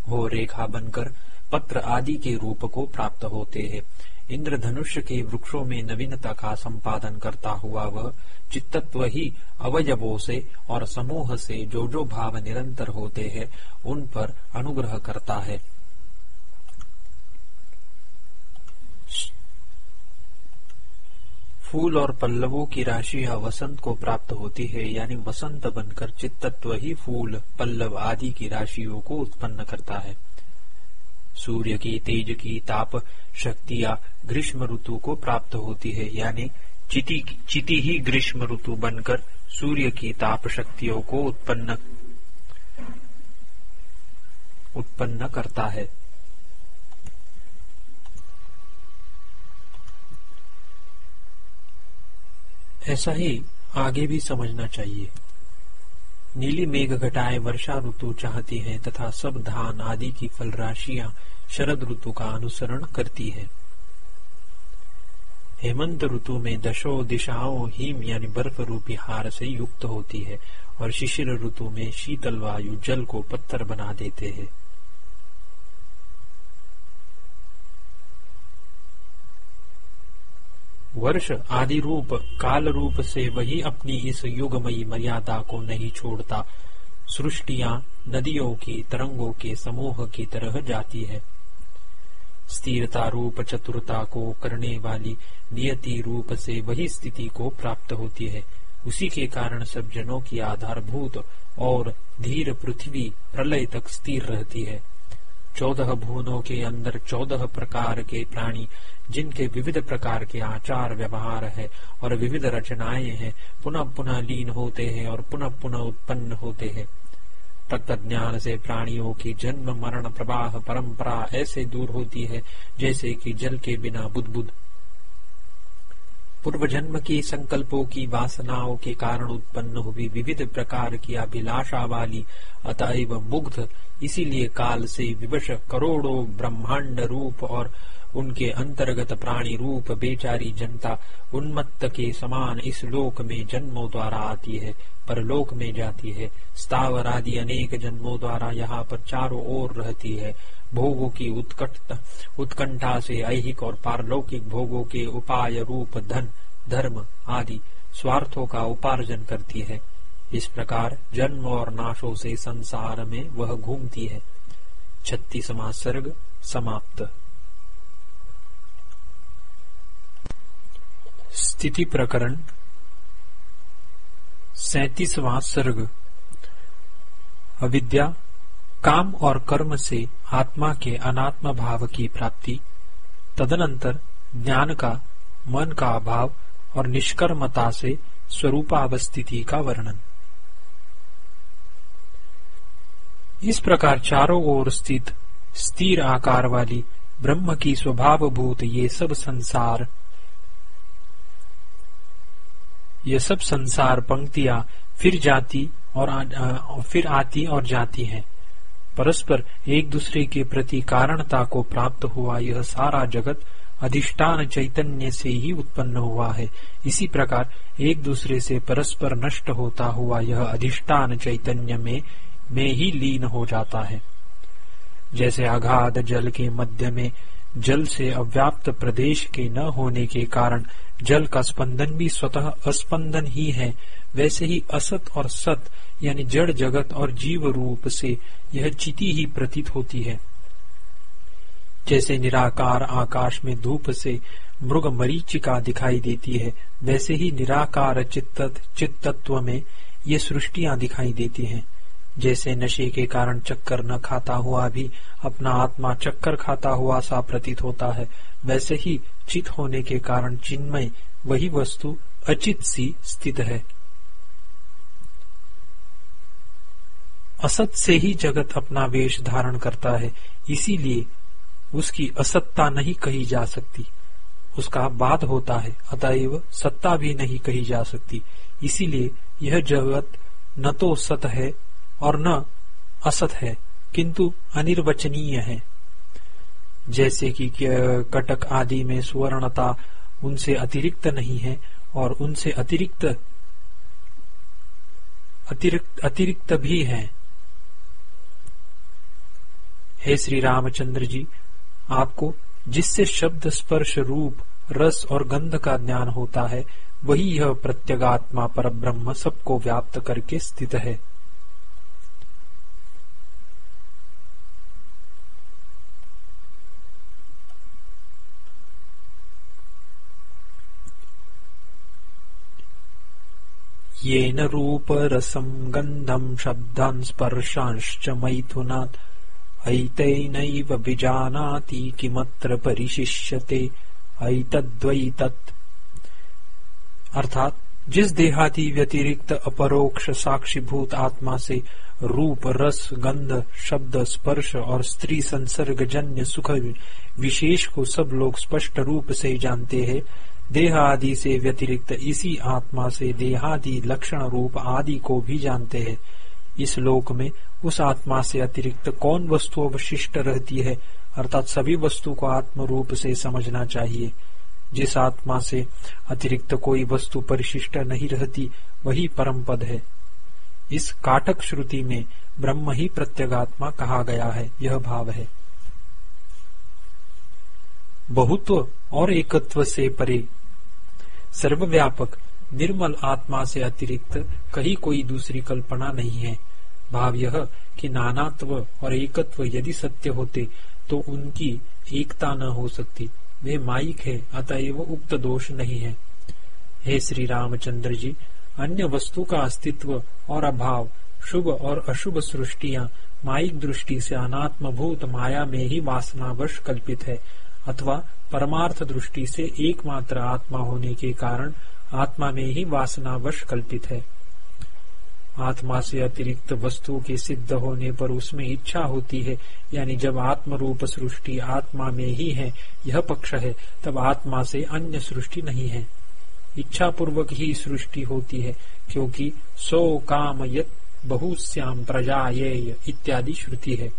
हो रेखा बनकर पत्र आदि के रूप को प्राप्त होते हैं। इंद्रधनुष के वृक्षों में नवीनता का संपादन करता हुआ वह चित्तत्व ही अवयवों से और समूह से जो जो भाव निरंतर होते हैं, उन पर अनुग्रह करता है। फूल और पल्लवों की राशियाँ वसंत को प्राप्त होती है, यानी वसंत बनकर चित्तत्व ही फूल, पल्लव आदि की राशियों को उत्पन्न करता है। सूर्य की, तेज की, ताप शक्तियाँ ग्रीष्म ऋतु को प्राप्त होती है। यानी चिति ही ग्रीष्म ऋतु बनकर सूर्य की ताप शक्तियों को उत्पन्न उत्पन्न करता है। ऐसा ही आगे भी समझना चाहिए। नीली मेघ घटाए, वर्षा ऋतु चाहती है, तथा सब धान आदि की फल राशियाँ शरद ऋतु का अनुसरण करती है। हेमंत ऋतु में दशो दिशाओं, हिम यानी बर्फ़ रूपी हार से युक्त होती है, और शिशिर ऋतु में शीतल वायु जल को पत्थर बना देते हैं। वर्ष आदि रूप काल रूप से वही अपनी इस युगमयी मर्यादा को नहीं छोड़ता। सृष्टिया नदियों की, तरंगों के समूह की तरह जाती है। स्थिरता रूप, चतुरता को करने वाली नियति रूप से वही स्थिति को प्राप्त होती है। उसी के कारण सब जनों की आधारभूत और धीर पृथ्वी प्रलय तक स्थिर रहती है। चौदह भुवनों के अंदर चौदह प्रकार के प्राणी, जिनके विविध प्रकार के आचार व्यवहार है और विविध रचनाएँ हैं, पुनः पुनः लीन होते हैं और पुनः पुनः उत्पन्न होते हैं। तत्व ज्ञान से प्राणियों की जन्म, मरण, प्रवाह, परंपरा ऐसे दूर होती है, जैसे कि जल के बिना बुद्ध बुद्ध। पूर्व जन्म के संकल्पों की वासनाओं के कारण उत्पन्न हुई विविध प्रकार की अभिलाषा वाली अतएव मुग्ध, इसीलिए काल से विवश करोड़ों ब्रह्मांड रूप और उनके अंतर्गत प्राणी रूप बेचारी जनता उन्मत्त के समान इस लोक में जन्मों द्वारा आती है पर लोक में जाती है। स्थावर आदि अनेक जन्मों द्वारा यहाँ पर चारों ओर रहती है। भोगों की उत्कंठा से ऐहिक और पारलौकिक भोगों के उपाय रूप धन, धर्म आदि स्वार्थों का उपार्जन करती है। इस प्रकार जन्म और नाशों से संसार में वह घूमती है। छत्तीसवा सर्ग समाप्त। स्थिति प्रकरण सैतीसवां सर्ग। अविद्या, काम और कर्म से आत्मा के अनात्म भाव की प्राप्ति, तदनंतर ज्ञान का, मन का अभाव और निष्कर्मता से स्वरूपावस्थिति का वर्णन। इस प्रकार चारों ओर स्थित स्थिर आकार वाली ब्रह्म की स्वभाव भूत ये सब संसार ये सब संसार पंक्तियाँ फिर जाती और आ, फिर आती और जाती हैं। परस्पर एक दूसरे के प्रति कारणता को प्राप्त हुआ यह सारा जगत अधिष्ठान चैतन्य से ही उत्पन्न हुआ है। इसी प्रकार एक दूसरे से परस्पर नष्ट होता हुआ यह अधिष्ठान चैतन्य में में ही लीन हो जाता है। जैसे अगाध जल के मध्य में जल से अव्याप्त प्रदेश के न होने के कारण जल का स्पंदन भी स्वतः अस्पंदन ही है। वैसे ही असत और सत, यानी जड़ जगत और जीव रूप से यह चिति ही प्रतीत होती है। जैसे निराकार आकाश में धूप से मृग मरीचिका दिखाई देती है, वैसे ही निराकार चित्त, चित्तत्व में ये सृष्टिया दिखाई देती हैं। जैसे नशे के कारण चक्कर न खाता हुआ भी अपना आत्मा चक्कर खाता हुआ सा प्रतीत होता है। वैसे ही चित होने के कारण चिन्मय वही वस्तु अचित सी स्थित है। असत से ही जगत अपना वेश धारण करता है, इसीलिए उसकी असत्ता नहीं कही जा सकती। उसका बाद होता है, अतएव सत्ता भी नहीं कही जा सकती। इसीलिए यह जगत न तो सत है और न असत है, किंतु अनिर्वचनीय है। जैसे कि कटक आदि में सुवर्णता उनसे अतिरिक्त नहीं है, और उनसे अतिरिक्त अतिरिक्त अतिरिक्त भी है। हे श्री रामचंद्र जी, आपको जिससे शब्द स्पर्श रूप, रस और गंध का ज्ञान होता है, वही यह प्रत्यगात्मा पर ब्रह्म सबको व्याप्त करके स्थित है। येन रूपरसं गन्धम् शब्दान् स्पर्शांश्च मैथुनात्। ऐतैनैव विजानाति किमत्र परिशिष्यते। ऐतद्वैतत्। अर्थात, जिस देहादि व्यतिरिक्त अपरोक्ष साक्षीभूत आत्मा से रूप, रस गंध शब्द, स्पर्श और स्त्री संसर्ग जन्य सुख विशेष को सब लोग स्पष्ट रूप से जानते हैं देह आदि से व्यतिरिक्त इसी आत्मा से देहादि लक्षण रूप आदि को भी जानते हैं। इस लोक में उस आत्मा से अतिरिक्त कौन वस्तु अवशिष्ट रहती है? अर्थात सभी वस्तु को आत्म रूप से समझना चाहिए। जिस आत्मा से अतिरिक्त कोई वस्तु परिशिष्ट नहीं रहती, वही परम पद है। इस काटक श्रुति में ब्रह्म ही प्रत्यगात्मा कहा गया है, यह भाव है। बहुत्व और एकत्व से परे सर्वव्यापक, निर्मल आत्मा से अतिरिक्त कहीं कोई दूसरी कल्पना नहीं है। भाव यह कि नानात्व और एकत्व यदि सत्य होते तो उनकी एकता न हो सकती। वे माइक है अतएव उक्त दोष नहीं है। हे श्री रामचंद्र जी, अन्य वस्तु का अस्तित्व और अभाव, शुभ और अशुभ सृष्टिया माइक दृष्टि से अनात्मभूत माया में ही वासनावश कल्पित है। अथवा परमार्थ दृष्टि से एकमात्र आत्मा होने के कारण आत्मा में ही वासनावश कल्पित है। आत्मा से अतिरिक्त वस्तु के सिद्ध होने पर उसमें इच्छा होती है, यानी जब आत्म रूप सृष्टि आत्मा में ही है, यह पक्ष है, तब आत्मा से अन्य सृष्टि नहीं है। इच्छा पूर्वक ही सृष्टि होती है, क्योंकि सो काम यत बहुश्याम प्रजा ये इत्यादि श्रुति है।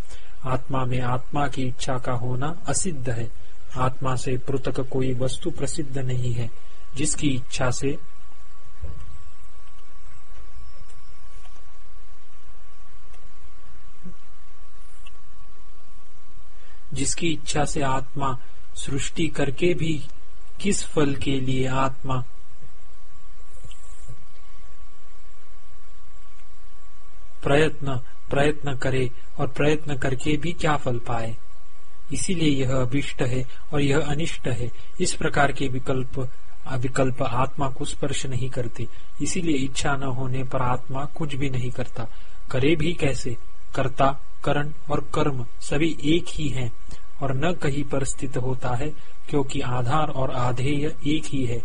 आत्मा में आत्मा की इच्छा का होना असिद्ध है। आत्मा से पृथक कोई वस्तु प्रसिद्ध नहीं है, जिसकी इच्छा से जिसकी इच्छा से आत्मा सृष्टि करके भी किस फल के लिए आत्मा प्रयत्न प्रयत्न करे और प्रयत्न करके भी क्या फल पाए? इसीलिए यह अभिष्ट है और यह अनिष्ट है। इस प्रकार के विकल्प विकल्प आत्मा को स्पर्श नहीं करते। इसीलिए इच्छा न होने पर आत्मा कुछ भी नहीं करता। करे भी कैसे? कर्ता, करण और कर्म सभी एक ही हैं और न कहीं पर स्थित होता है, क्योंकि आधार और आधेय एक ही है।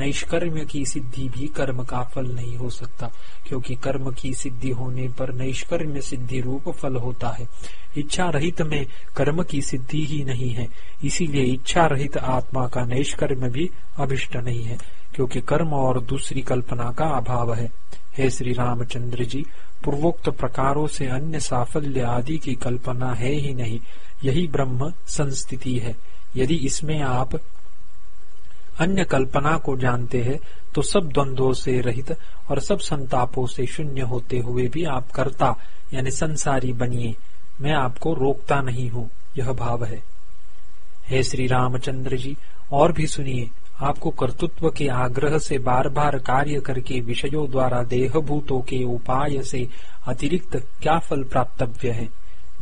नैष्कर्म की सिद्धि भी कर्म का फल नहीं हो सकता, क्योंकि कर्म की सिद्धि होने पर नैष्कर्म सिद्धि रूप फल होता है। इच्छा रहित में कर्म की सिद्धि ही नहीं है, इसीलिए इच्छा रहित आत्मा का नैष्कर्म भी अभिष्ट नहीं है, क्योंकि कर्म और दूसरी कल्पना का अभाव है। हे श्री रामचंद्र जी, पूर्वोक्त प्रकारों से अन्य साफल्य आदि की कल्पना है ही नहीं, यही ब्रह्म संस्थिति है। यदि इसमें आप अन्य कल्पना को जानते हैं तो सब द्वंद्वों से रहित और सब संतापों से शून्य होते हुए भी आप कर्ता, यानी संसारी बनिए। मैं आपको रोकता नहीं हूँ, यह भाव है। हे श्री रामचंद्र जी, और भी सुनिए, आपको कर्तृत्व के आग्रह से बार बार कार्य करके विषयों द्वारा देहभूतों के उपाय से अतिरिक्त क्या फल प्राप्तव्य है?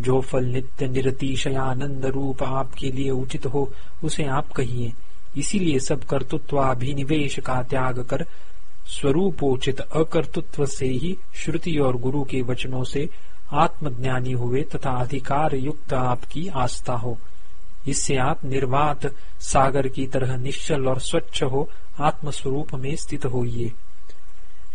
जो फल नित्य निरतिशयानंद रूप आपके लिए उचित हो, उसे आप कहिए। इसीलिए सब कर्तृत्वाभिनिवेश का त्याग कर स्वरूपोचित अकर्तृत्व से ही श्रुति और गुरु के वचनों से आत्मज्ञानी हुए तथा अधिकार युक्त आपकी आस्था हो। इससे आप निर्वात सागर की तरह निश्चल और स्वच्छ हो, आत्मस्वरूप में स्थित होइए।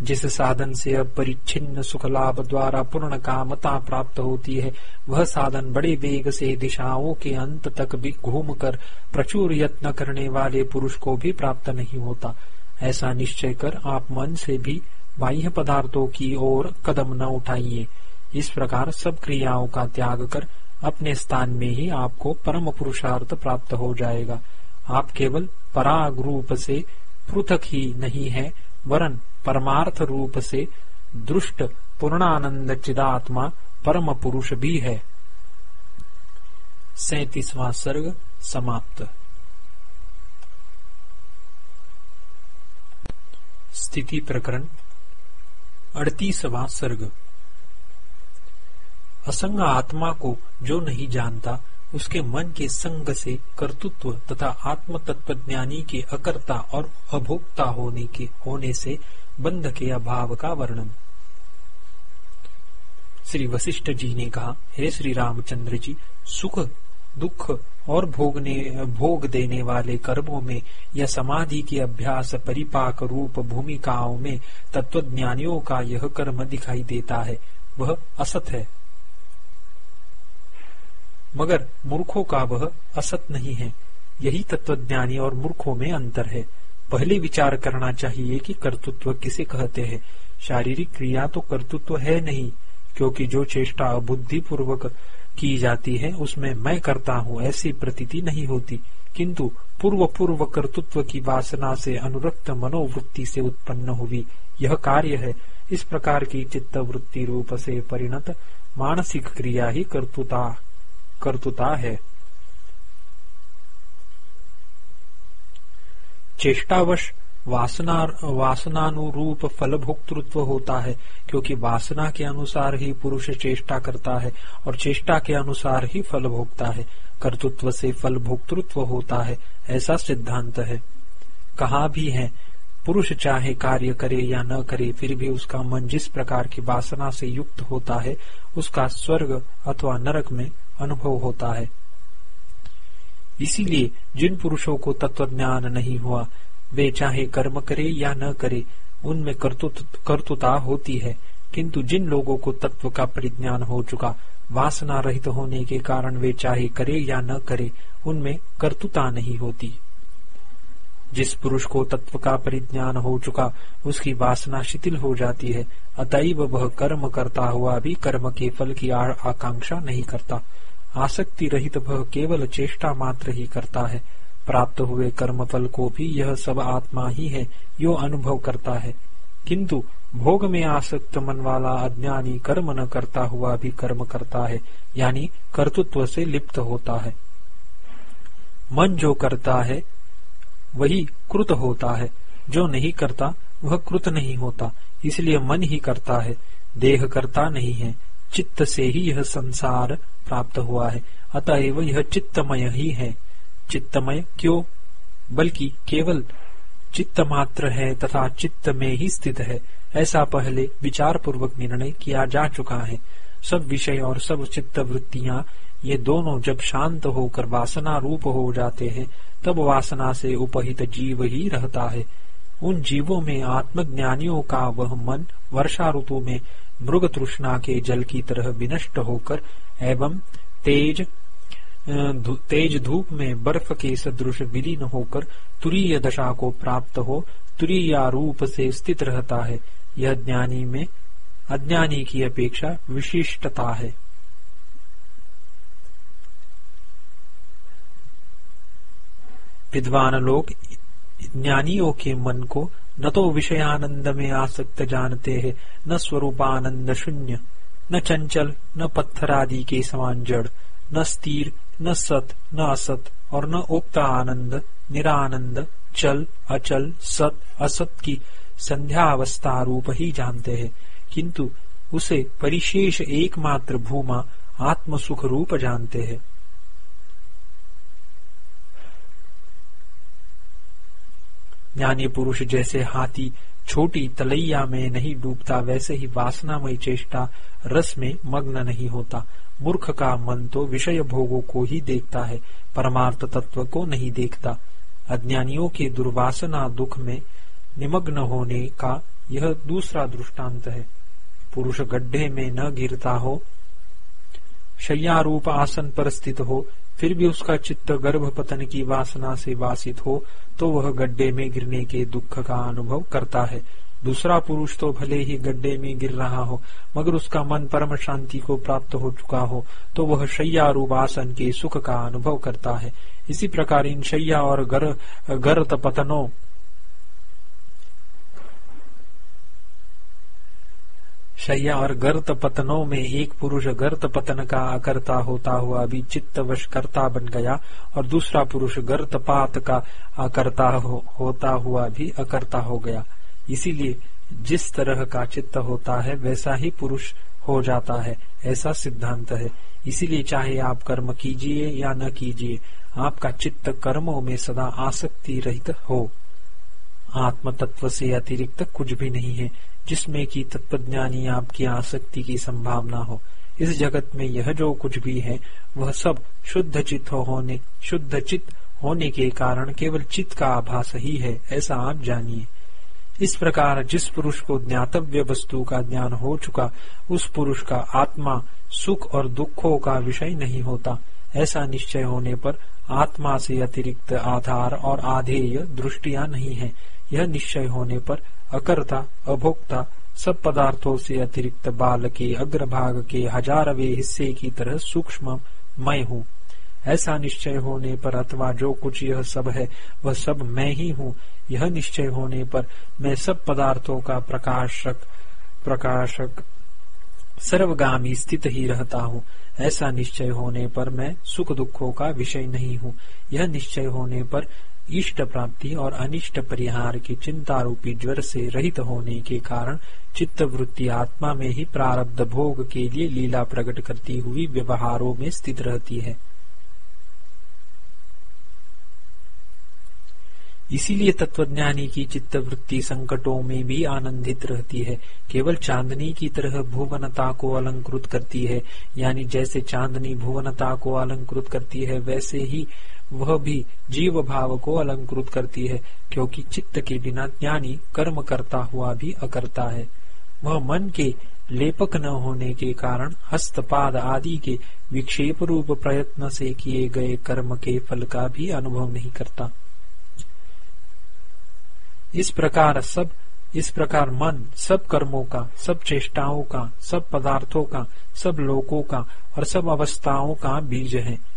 जिस साधन से अब परिच्छिन्न सुख लाभ द्वारा पूर्ण कामता प्राप्त होती है, वह साधन बड़े वेग से दिशाओं के अंत तक भी घूमकर प्रचुर यत्न करने वाले पुरुष को भी प्राप्त नहीं होता। ऐसा निश्चय कर आप मन से भी बाह्य पदार्थों की ओर कदम न उठाइए। इस प्रकार सब क्रियाओं का त्याग कर अपने स्थान में ही आपको परम पुरुषार्थ प्राप्त हो जाएगा। आप केवल पराग रूप से पृथक ही नहीं है, वरन परमार्थ रूप से दृष्ट पूर्णानंद चिदात्मा परम पुरुष भी है। सैतीसवां सर्ग समाप्त। स्थिति प्रकरण, अड़तीसवां सर्ग। असंग आत्मा को जो नहीं जानता, उसके मन के संग से कर्तृत्व तथा आत्म तत्व ज्ञानी के अकर्ता और अभोक्ता होने के होने से बंध के अभाव का वर्णन। श्री वशिष्ठ जी ने कहा, हे श्री रामचंद्र जी, सुख, दुख और भोगने, भोग देने वाले कर्मों में या समाधि के अभ्यास परिपाक रूप भूमिकाओं में तत्वज्ञानियों का यह कर्म दिखाई देता है। वह असत है। मगर मूर्खों का वह असत नहीं है। यही तत्वज्ञानी और मूर्खों में अंतर है। पहले विचार करना चाहिए कि कर्तृत्व किसे कहते हैं। शारीरिक क्रिया तो कर्तृत्व है नहीं, क्योंकि जो चेष्टा बुद्धि पूर्वक की जाती है, उसमें मैं करता हूँ ऐसी प्रतीति नहीं होती। किंतु पूर्व पूर्व कर्तृत्व की वासना से अनुरक्त मनोवृत्ति से उत्पन्न हुई यह कार्य है। इस प्रकार की चित्त वृत्ति रूप से परिणत मानसिक क्रिया ही कर्तुता कर्तुता है। चेष्टावश वासना, वासनानुरूप फल भोक्तृत्व होता है, क्योंकि वासना के अनुसार ही पुरुष चेष्टा करता है और चेष्टा के अनुसार ही फल भोगता है। कर्तृत्व से फल भोक्तृत्व होता है, ऐसा सिद्धांत है। कहा भी है, पुरुष चाहे कार्य करे या न करे, फिर भी उसका मन जिस प्रकार की वासना से युक्त होता है, उसका स्वर्ग अथवा नरक में अनुभव होता है। इसीलिए जिन पुरुषों को तत्व ज्ञान नहीं हुआ, वे चाहे कर्म करे या न करे, उनमें कर्तुता होती है। किंतु जिन लोगों को तत्व का परिज्ञान हो चुका, वासना रहित होने के कारण वे चाहे करे या न करे, उनमें कर्तुता नहीं होती। जिस पुरुष को तत्व का परिज्ञान हो चुका, उसकी वासना शिथिल हो जाती है। अतएव वह कर्म करता हुआ भी कर्म के फल की आकांक्षा नहीं करता। आसक्ति रहित वह केवल चेष्टा मात्र ही करता है। प्राप्त हुए कर्म फल को भी यह सब आत्मा ही है, यो अनुभव करता है। किंतु भोग में आसक्त मन वाला अज्ञानी कर्म न करता हुआ भी कर्म करता है, यानी कर्तृत्व से लिप्त होता है। मन जो करता है, वही कृत होता है। जो नहीं करता, वह कृत नहीं होता, इसलिए मन ही करता है। देह करता नहीं है चित्त से ही यह संसार प्राप्त हुआ है। अतएव यह चित्तमय ही है। चित्तमय क्यों? बल्कि केवल चित्त मात्र है तथा चित्त में ही स्थित है। ऐसा पहले विचार पूर्वक निर्णय किया जा चुका है। सब विषय और सब चित्त वृत्तियाँ ये दोनों जब शांत होकर वासना रूप हो जाते हैं, तब वासना से उपहित जीव ही रहता है। उन जीवों में आत्मज्ञानियों का वह मन वर्षा ऋतु में मृग तृष्णा के जल की तरह विनष्ट होकर एवं तेज तेज धूप में बर्फ़ के सदृश विलीन होकर तुरीय दशा को प्राप्त हो, तुरीय रूप से स्थित रहता है। यह ज्ञानी में, अज्ञानी की अपेक्षा विशिष्टता है। विद्वान लोग ज्ञानियों के मन को न तो विषयानंद में आसक्त जानते हैं, न स्वरूपानंद शून्य, न चंचल, न पत्थर आदि के समान जड़, न स्थिर, न सत, न असत, और न उक्त आनंद, निरानंद, चल, अचल, सत, असत की संध्या अवस्था रूप ही जानते हैं, किंतु उसे परिशेष एकमात्र भूमा आत्म सुख रूप जानते हैं। ज्ञानी पुरुष जैसे हाथी छोटी तलैया में नहीं डूबता, वैसे ही वासनामय चेष्टा रस में मग्न नहीं होता। मूर्ख का मन तो विषय भोगों को ही देखता है, परमार्थ तत्व को नहीं देखता। अज्ञानियों के दुर्वासना दुख में निमग्न होने का यह दूसरा दृष्टांत है। पुरुष गड्ढे में न गिरता हो शैयारूप आसन पर स्थित हो फिर भी उसका चित्त गर्भ पतन की वासना से वासित हो तो वह गड्ढे में गिरने के दुख का अनुभव करता है। दूसरा पुरुष तो भले ही गड्ढे में गिर रहा हो मगर उसका मन परम शांति को प्राप्त हो चुका हो तो वह शैया रूप आसन के सुख का अनुभव करता है। इसी प्रकार इन शैया और गर, गर्त पतनों शैया और गर्त पतनों में एक पुरुष गर्त पतन का अकर्ता होता हुआ भी चित्तवश कर्ता बन गया और दूसरा पुरुष गर्त पात का अकर्ता हो, होता हुआ भी अकर्ता हो गया। इसीलिए जिस तरह का चित्त होता है वैसा ही पुरुष हो जाता है। ऐसा सिद्धांत है। इसीलिए चाहे आप कर्म कीजिए या न कीजिए आपका चित्त कर्मों में सदा आसक्ति रहित हो। आत्म तत्व से अतिरिक्त कुछ भी नहीं है। जिसमें कि तत्वज्ञानी आपकी आसक्ति की संभावना हो। इस जगत में यह जो कुछ भी है, वह सब शुद्ध चित्त होने, शुद्ध चित्त होने के कारण केवल चित्त का आभास ही है, ऐसा आप जानिए। इस प्रकार जिस पुरुष को ज्ञातव्य वस्तु का ज्ञान हो चुका, उस पुरुष का आत्मा सुख और दुखों का विषय नहीं होता। ऐसा निश्चय होने पर आत्मा से अतिरिक्त आधार और आधेय दृष्टिया नहीं है। यह निश्चय होने पर अकर्ता, अभोक्ता, सब पदार्थों से अतिरिक्त बाल के अग्रभाग के हजारवे हिस्से की तरह सूक्ष्म मैं हूँ। ऐसा निश्चय होने पर अथवा जो कुछ यह सब है, वह सब मैं ही हूँ। यह निश्चय होने पर मैं सब पदार्थों का प्रकाशक प्रकाशक, सर्वगामी स्थित ही रहता हूँ। ऐसा निश्चय होने पर मैं सुख दुखों का विषय नहीं हूँ। यह निश्चय होने पर इष्ट प्राप्ति और अनिष्ट परिहार की चिंता रूपी ज्वर से रहित होने के कारण चित्त वृत्ति आत्मा में ही प्रारब्ध भोग के लिए लीला प्रकट करती हुई व्यवहारों में स्थित रहती है। इसीलिए तत्वज्ञानी की चित्त वृत्ति संकटों में भी आनंदित रहती है। केवल चांदनी की तरह भुवनता को अलंकृत करती है, यानी जैसे चांदनी भुवनता को अलंकृत करती है, वैसे ही वह भी जीव भाव को अलंकृत करती है, क्योंकि चित्त के बिना ज्ञानी कर्म करता हुआ भी अकरता है। वह मन के लेपक न होने के कारण हस्तपाद आदि के विक्षेप रूप प्रयत्न से किए गए कर्म के फल का भी अनुभव नहीं करता। इस प्रकार सब, इस प्रकार मन सब कर्मों का, सब चेष्टाओं का, सब पदार्थों का, सब लोकों का और सब अवस्थाओं का बीज है।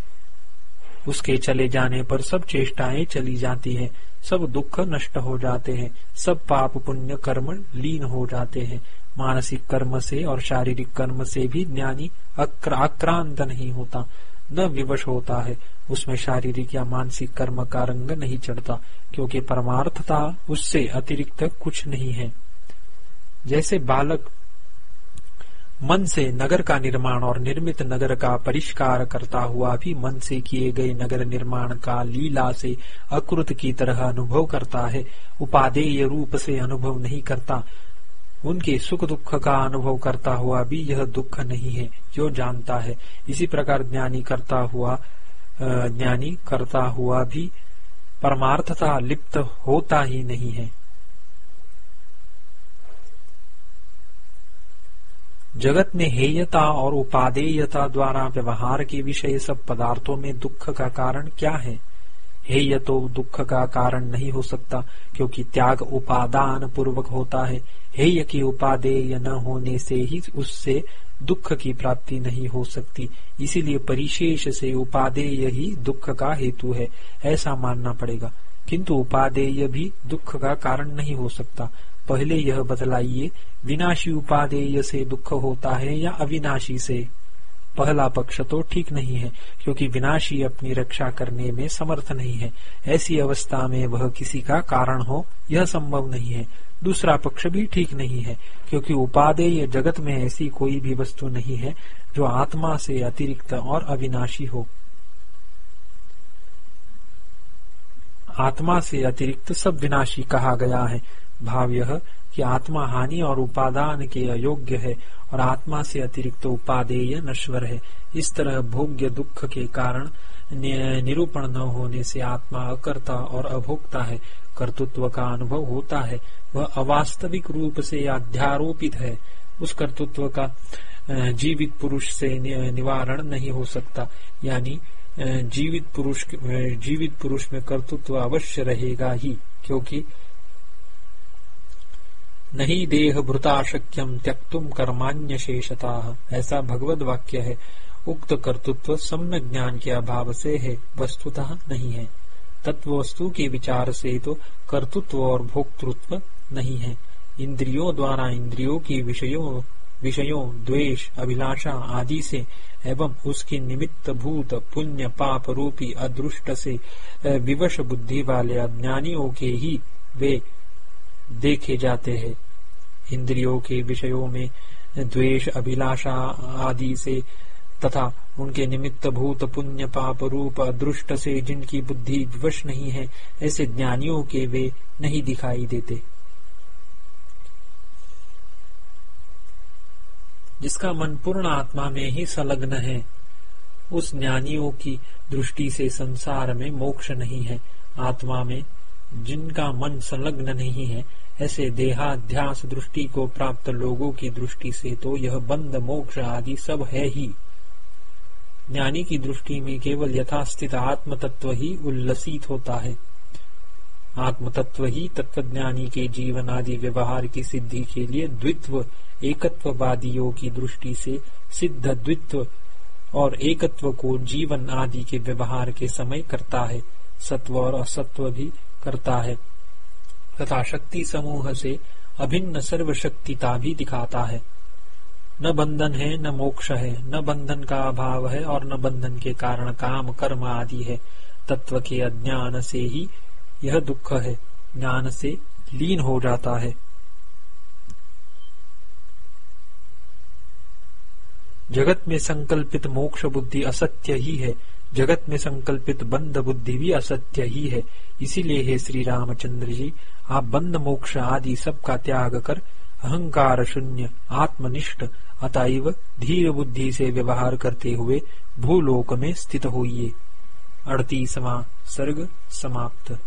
उसके चले जाने पर सब चेष्टाएँ चली जाती है, सब दुख नष्ट हो जाते हैं, सब पाप पुण्य कर्म लीन हो जाते हैं। मानसिक कर्म से और शारीरिक कर्म से भी ज्ञानी आक्रांत नहीं होता, न विवश होता है। उसमें शारीरिक या मानसिक कर्म का रंग नहीं चढ़ता, क्योंकि परमार्थता उससे अतिरिक्त कुछ नहीं है। जैसे बालक मन से नगर का निर्माण और निर्मित नगर का परिष्कार करता हुआ भी मन से किए गए नगर निर्माण का लीला से अकृत की तरह अनुभव करता है। उपादेय रूप से अनुभव नहीं करता। उनके सुख दुख का अनुभव करता हुआ भी यह दुख नहीं है, जो जानता है। इसी प्रकार ज्ञानी करता हुआ ज्ञानी करता हुआ भी परमार्थता लिप्त होता ही नहीं है। जगत में हेयता और उपादेयता द्वारा व्यवहार के विषय सब पदार्थों में दुख का कारण क्या है? हेय तो दुख का कारण नहीं हो सकता, क्योंकि त्याग उपादान पूर्वक होता है। हेय की उपादेय न होने से ही उससे दुख की प्राप्ति नहीं हो सकती। इसीलिए परिशेष से उपादेय ही दुख का हेतु है। ऐसा मानना पड़ेगा। किंतु उपादेय भी दुख का कारण नहीं हो सकता। पहले यह बतलाइए, विनाशी उपादेय से दुख होता है या अविनाशी से? पहला पक्ष तो ठीक नहीं है, क्योंकि विनाशी अपनी रक्षा करने में समर्थ नहीं है। ऐसी अवस्था में वह किसी का कारण हो, यह संभव नहीं है। दूसरा पक्ष भी ठीक नहीं है, क्योंकि उपादेय जगत में ऐसी कोई भी वस्तु नहीं है, जो आत्मा से अतिरिक्त और अविनाशी हो। आत्मा से अतिरिक्त सब विनाशी कहा गया है। भाव यह कि आत्मा हानि और उपादान के अयोग्य है और आत्मा से अतिरिक्त उपादेय नश्वर है। इस तरह भोग्य दुख के कारण निरूपण न होने से आत्मा अकर्ता और अभोक्ता है। कर्तृत्व का अनुभव होता है। वह अवास्तविक रूप से अध्यारोपित है। उस कर्तृत्व का जीवित पुरुष से निवारण नहीं हो सकता। यानी जीवित पुरुष जीवित पुरुष में कर्तृत्व अवश्य रहेगा ही, क्योंकि नहीं देह भृता शक्यम त्यक्तुम कर्मान्य शेषता ऐसा भगवत वाक्य है। उक्त कर्तृत्व सम्य ज्ञान के अभाव से है, वस्तुतः नहीं है। तत्व वस्तु के विचार से तो कर्तृत्व और भोक्तृत्व नहीं है। इंद्रियों द्वारा इंद्रियों की विषयों विषयों, द्वेष, अभिलाषा आदि से एवं उसके निमित्त भूत, पुण्य, पाप रूपी, अदृष्ट से विवश बुद्धि वाले अज्ञानियों के ही वे देखे जाते हैं। इंद्रियों के विषयों में द्वेष, अभिलाषा आदि से तथा उनके निमित्त भूत, पुण्य, पाप रूप, अदृष्ट से जिनकी बुद्धि विवश नहीं है, ऐसे ज्ञानियों के वे नहीं दिखाई देते। जिसका मन पूर्ण आत्मा में ही संलग्न है, उस ज्ञानियों की दृष्टि से संसार में मोक्ष नहीं है। आत्मा में जिनका मन संलग्न नहीं है ऐसे देहाध्यास दृष्टि को प्राप्त लोगों की दृष्टि से तो यह बंद, मोक्ष आदि सब है ही। ज्ञानी की दृष्टि में केवल यथास्थित आत्म तत्व ही उल्लसित होता है। आत्म तत्व ही तत्वज्ञानी के जीवन आदि व्यवहार की सिद्धि के लिए द्वित्व, एकत्ववादियों की दृष्टि से सिद्ध द्वित्व और एकत्व को जीवन आदि के व्यवहार के समय करता है। सत्व और असत्व भी करता है। तथा शक्ति समूह से अभिन्न सर्वशक्तिता भी दिखाता है। न बंधन है, न मोक्ष है, न बंधन का अभाव है और न बंधन के कारण काम, कर्म आदि है। तत्व के अज्ञान से ही यह दुख है। ज्ञान से लीन हो जाता है। जगत में संकल्पित मोक्ष बुद्धि असत्य ही है। जगत में संकल्पित बंद बुद्धि भी असत्य ही है। इसीलिए हे श्री रामचंद्र जी, आप बंद मोक्ष आदि सब का त्याग कर अहंकार शून्य, आत्मनिष्ठ, अतएव धीर बुद्धि से व्यवहार करते हुए भूलोक में स्थित होइए। अड़तीसवा सर्ग समाप्त।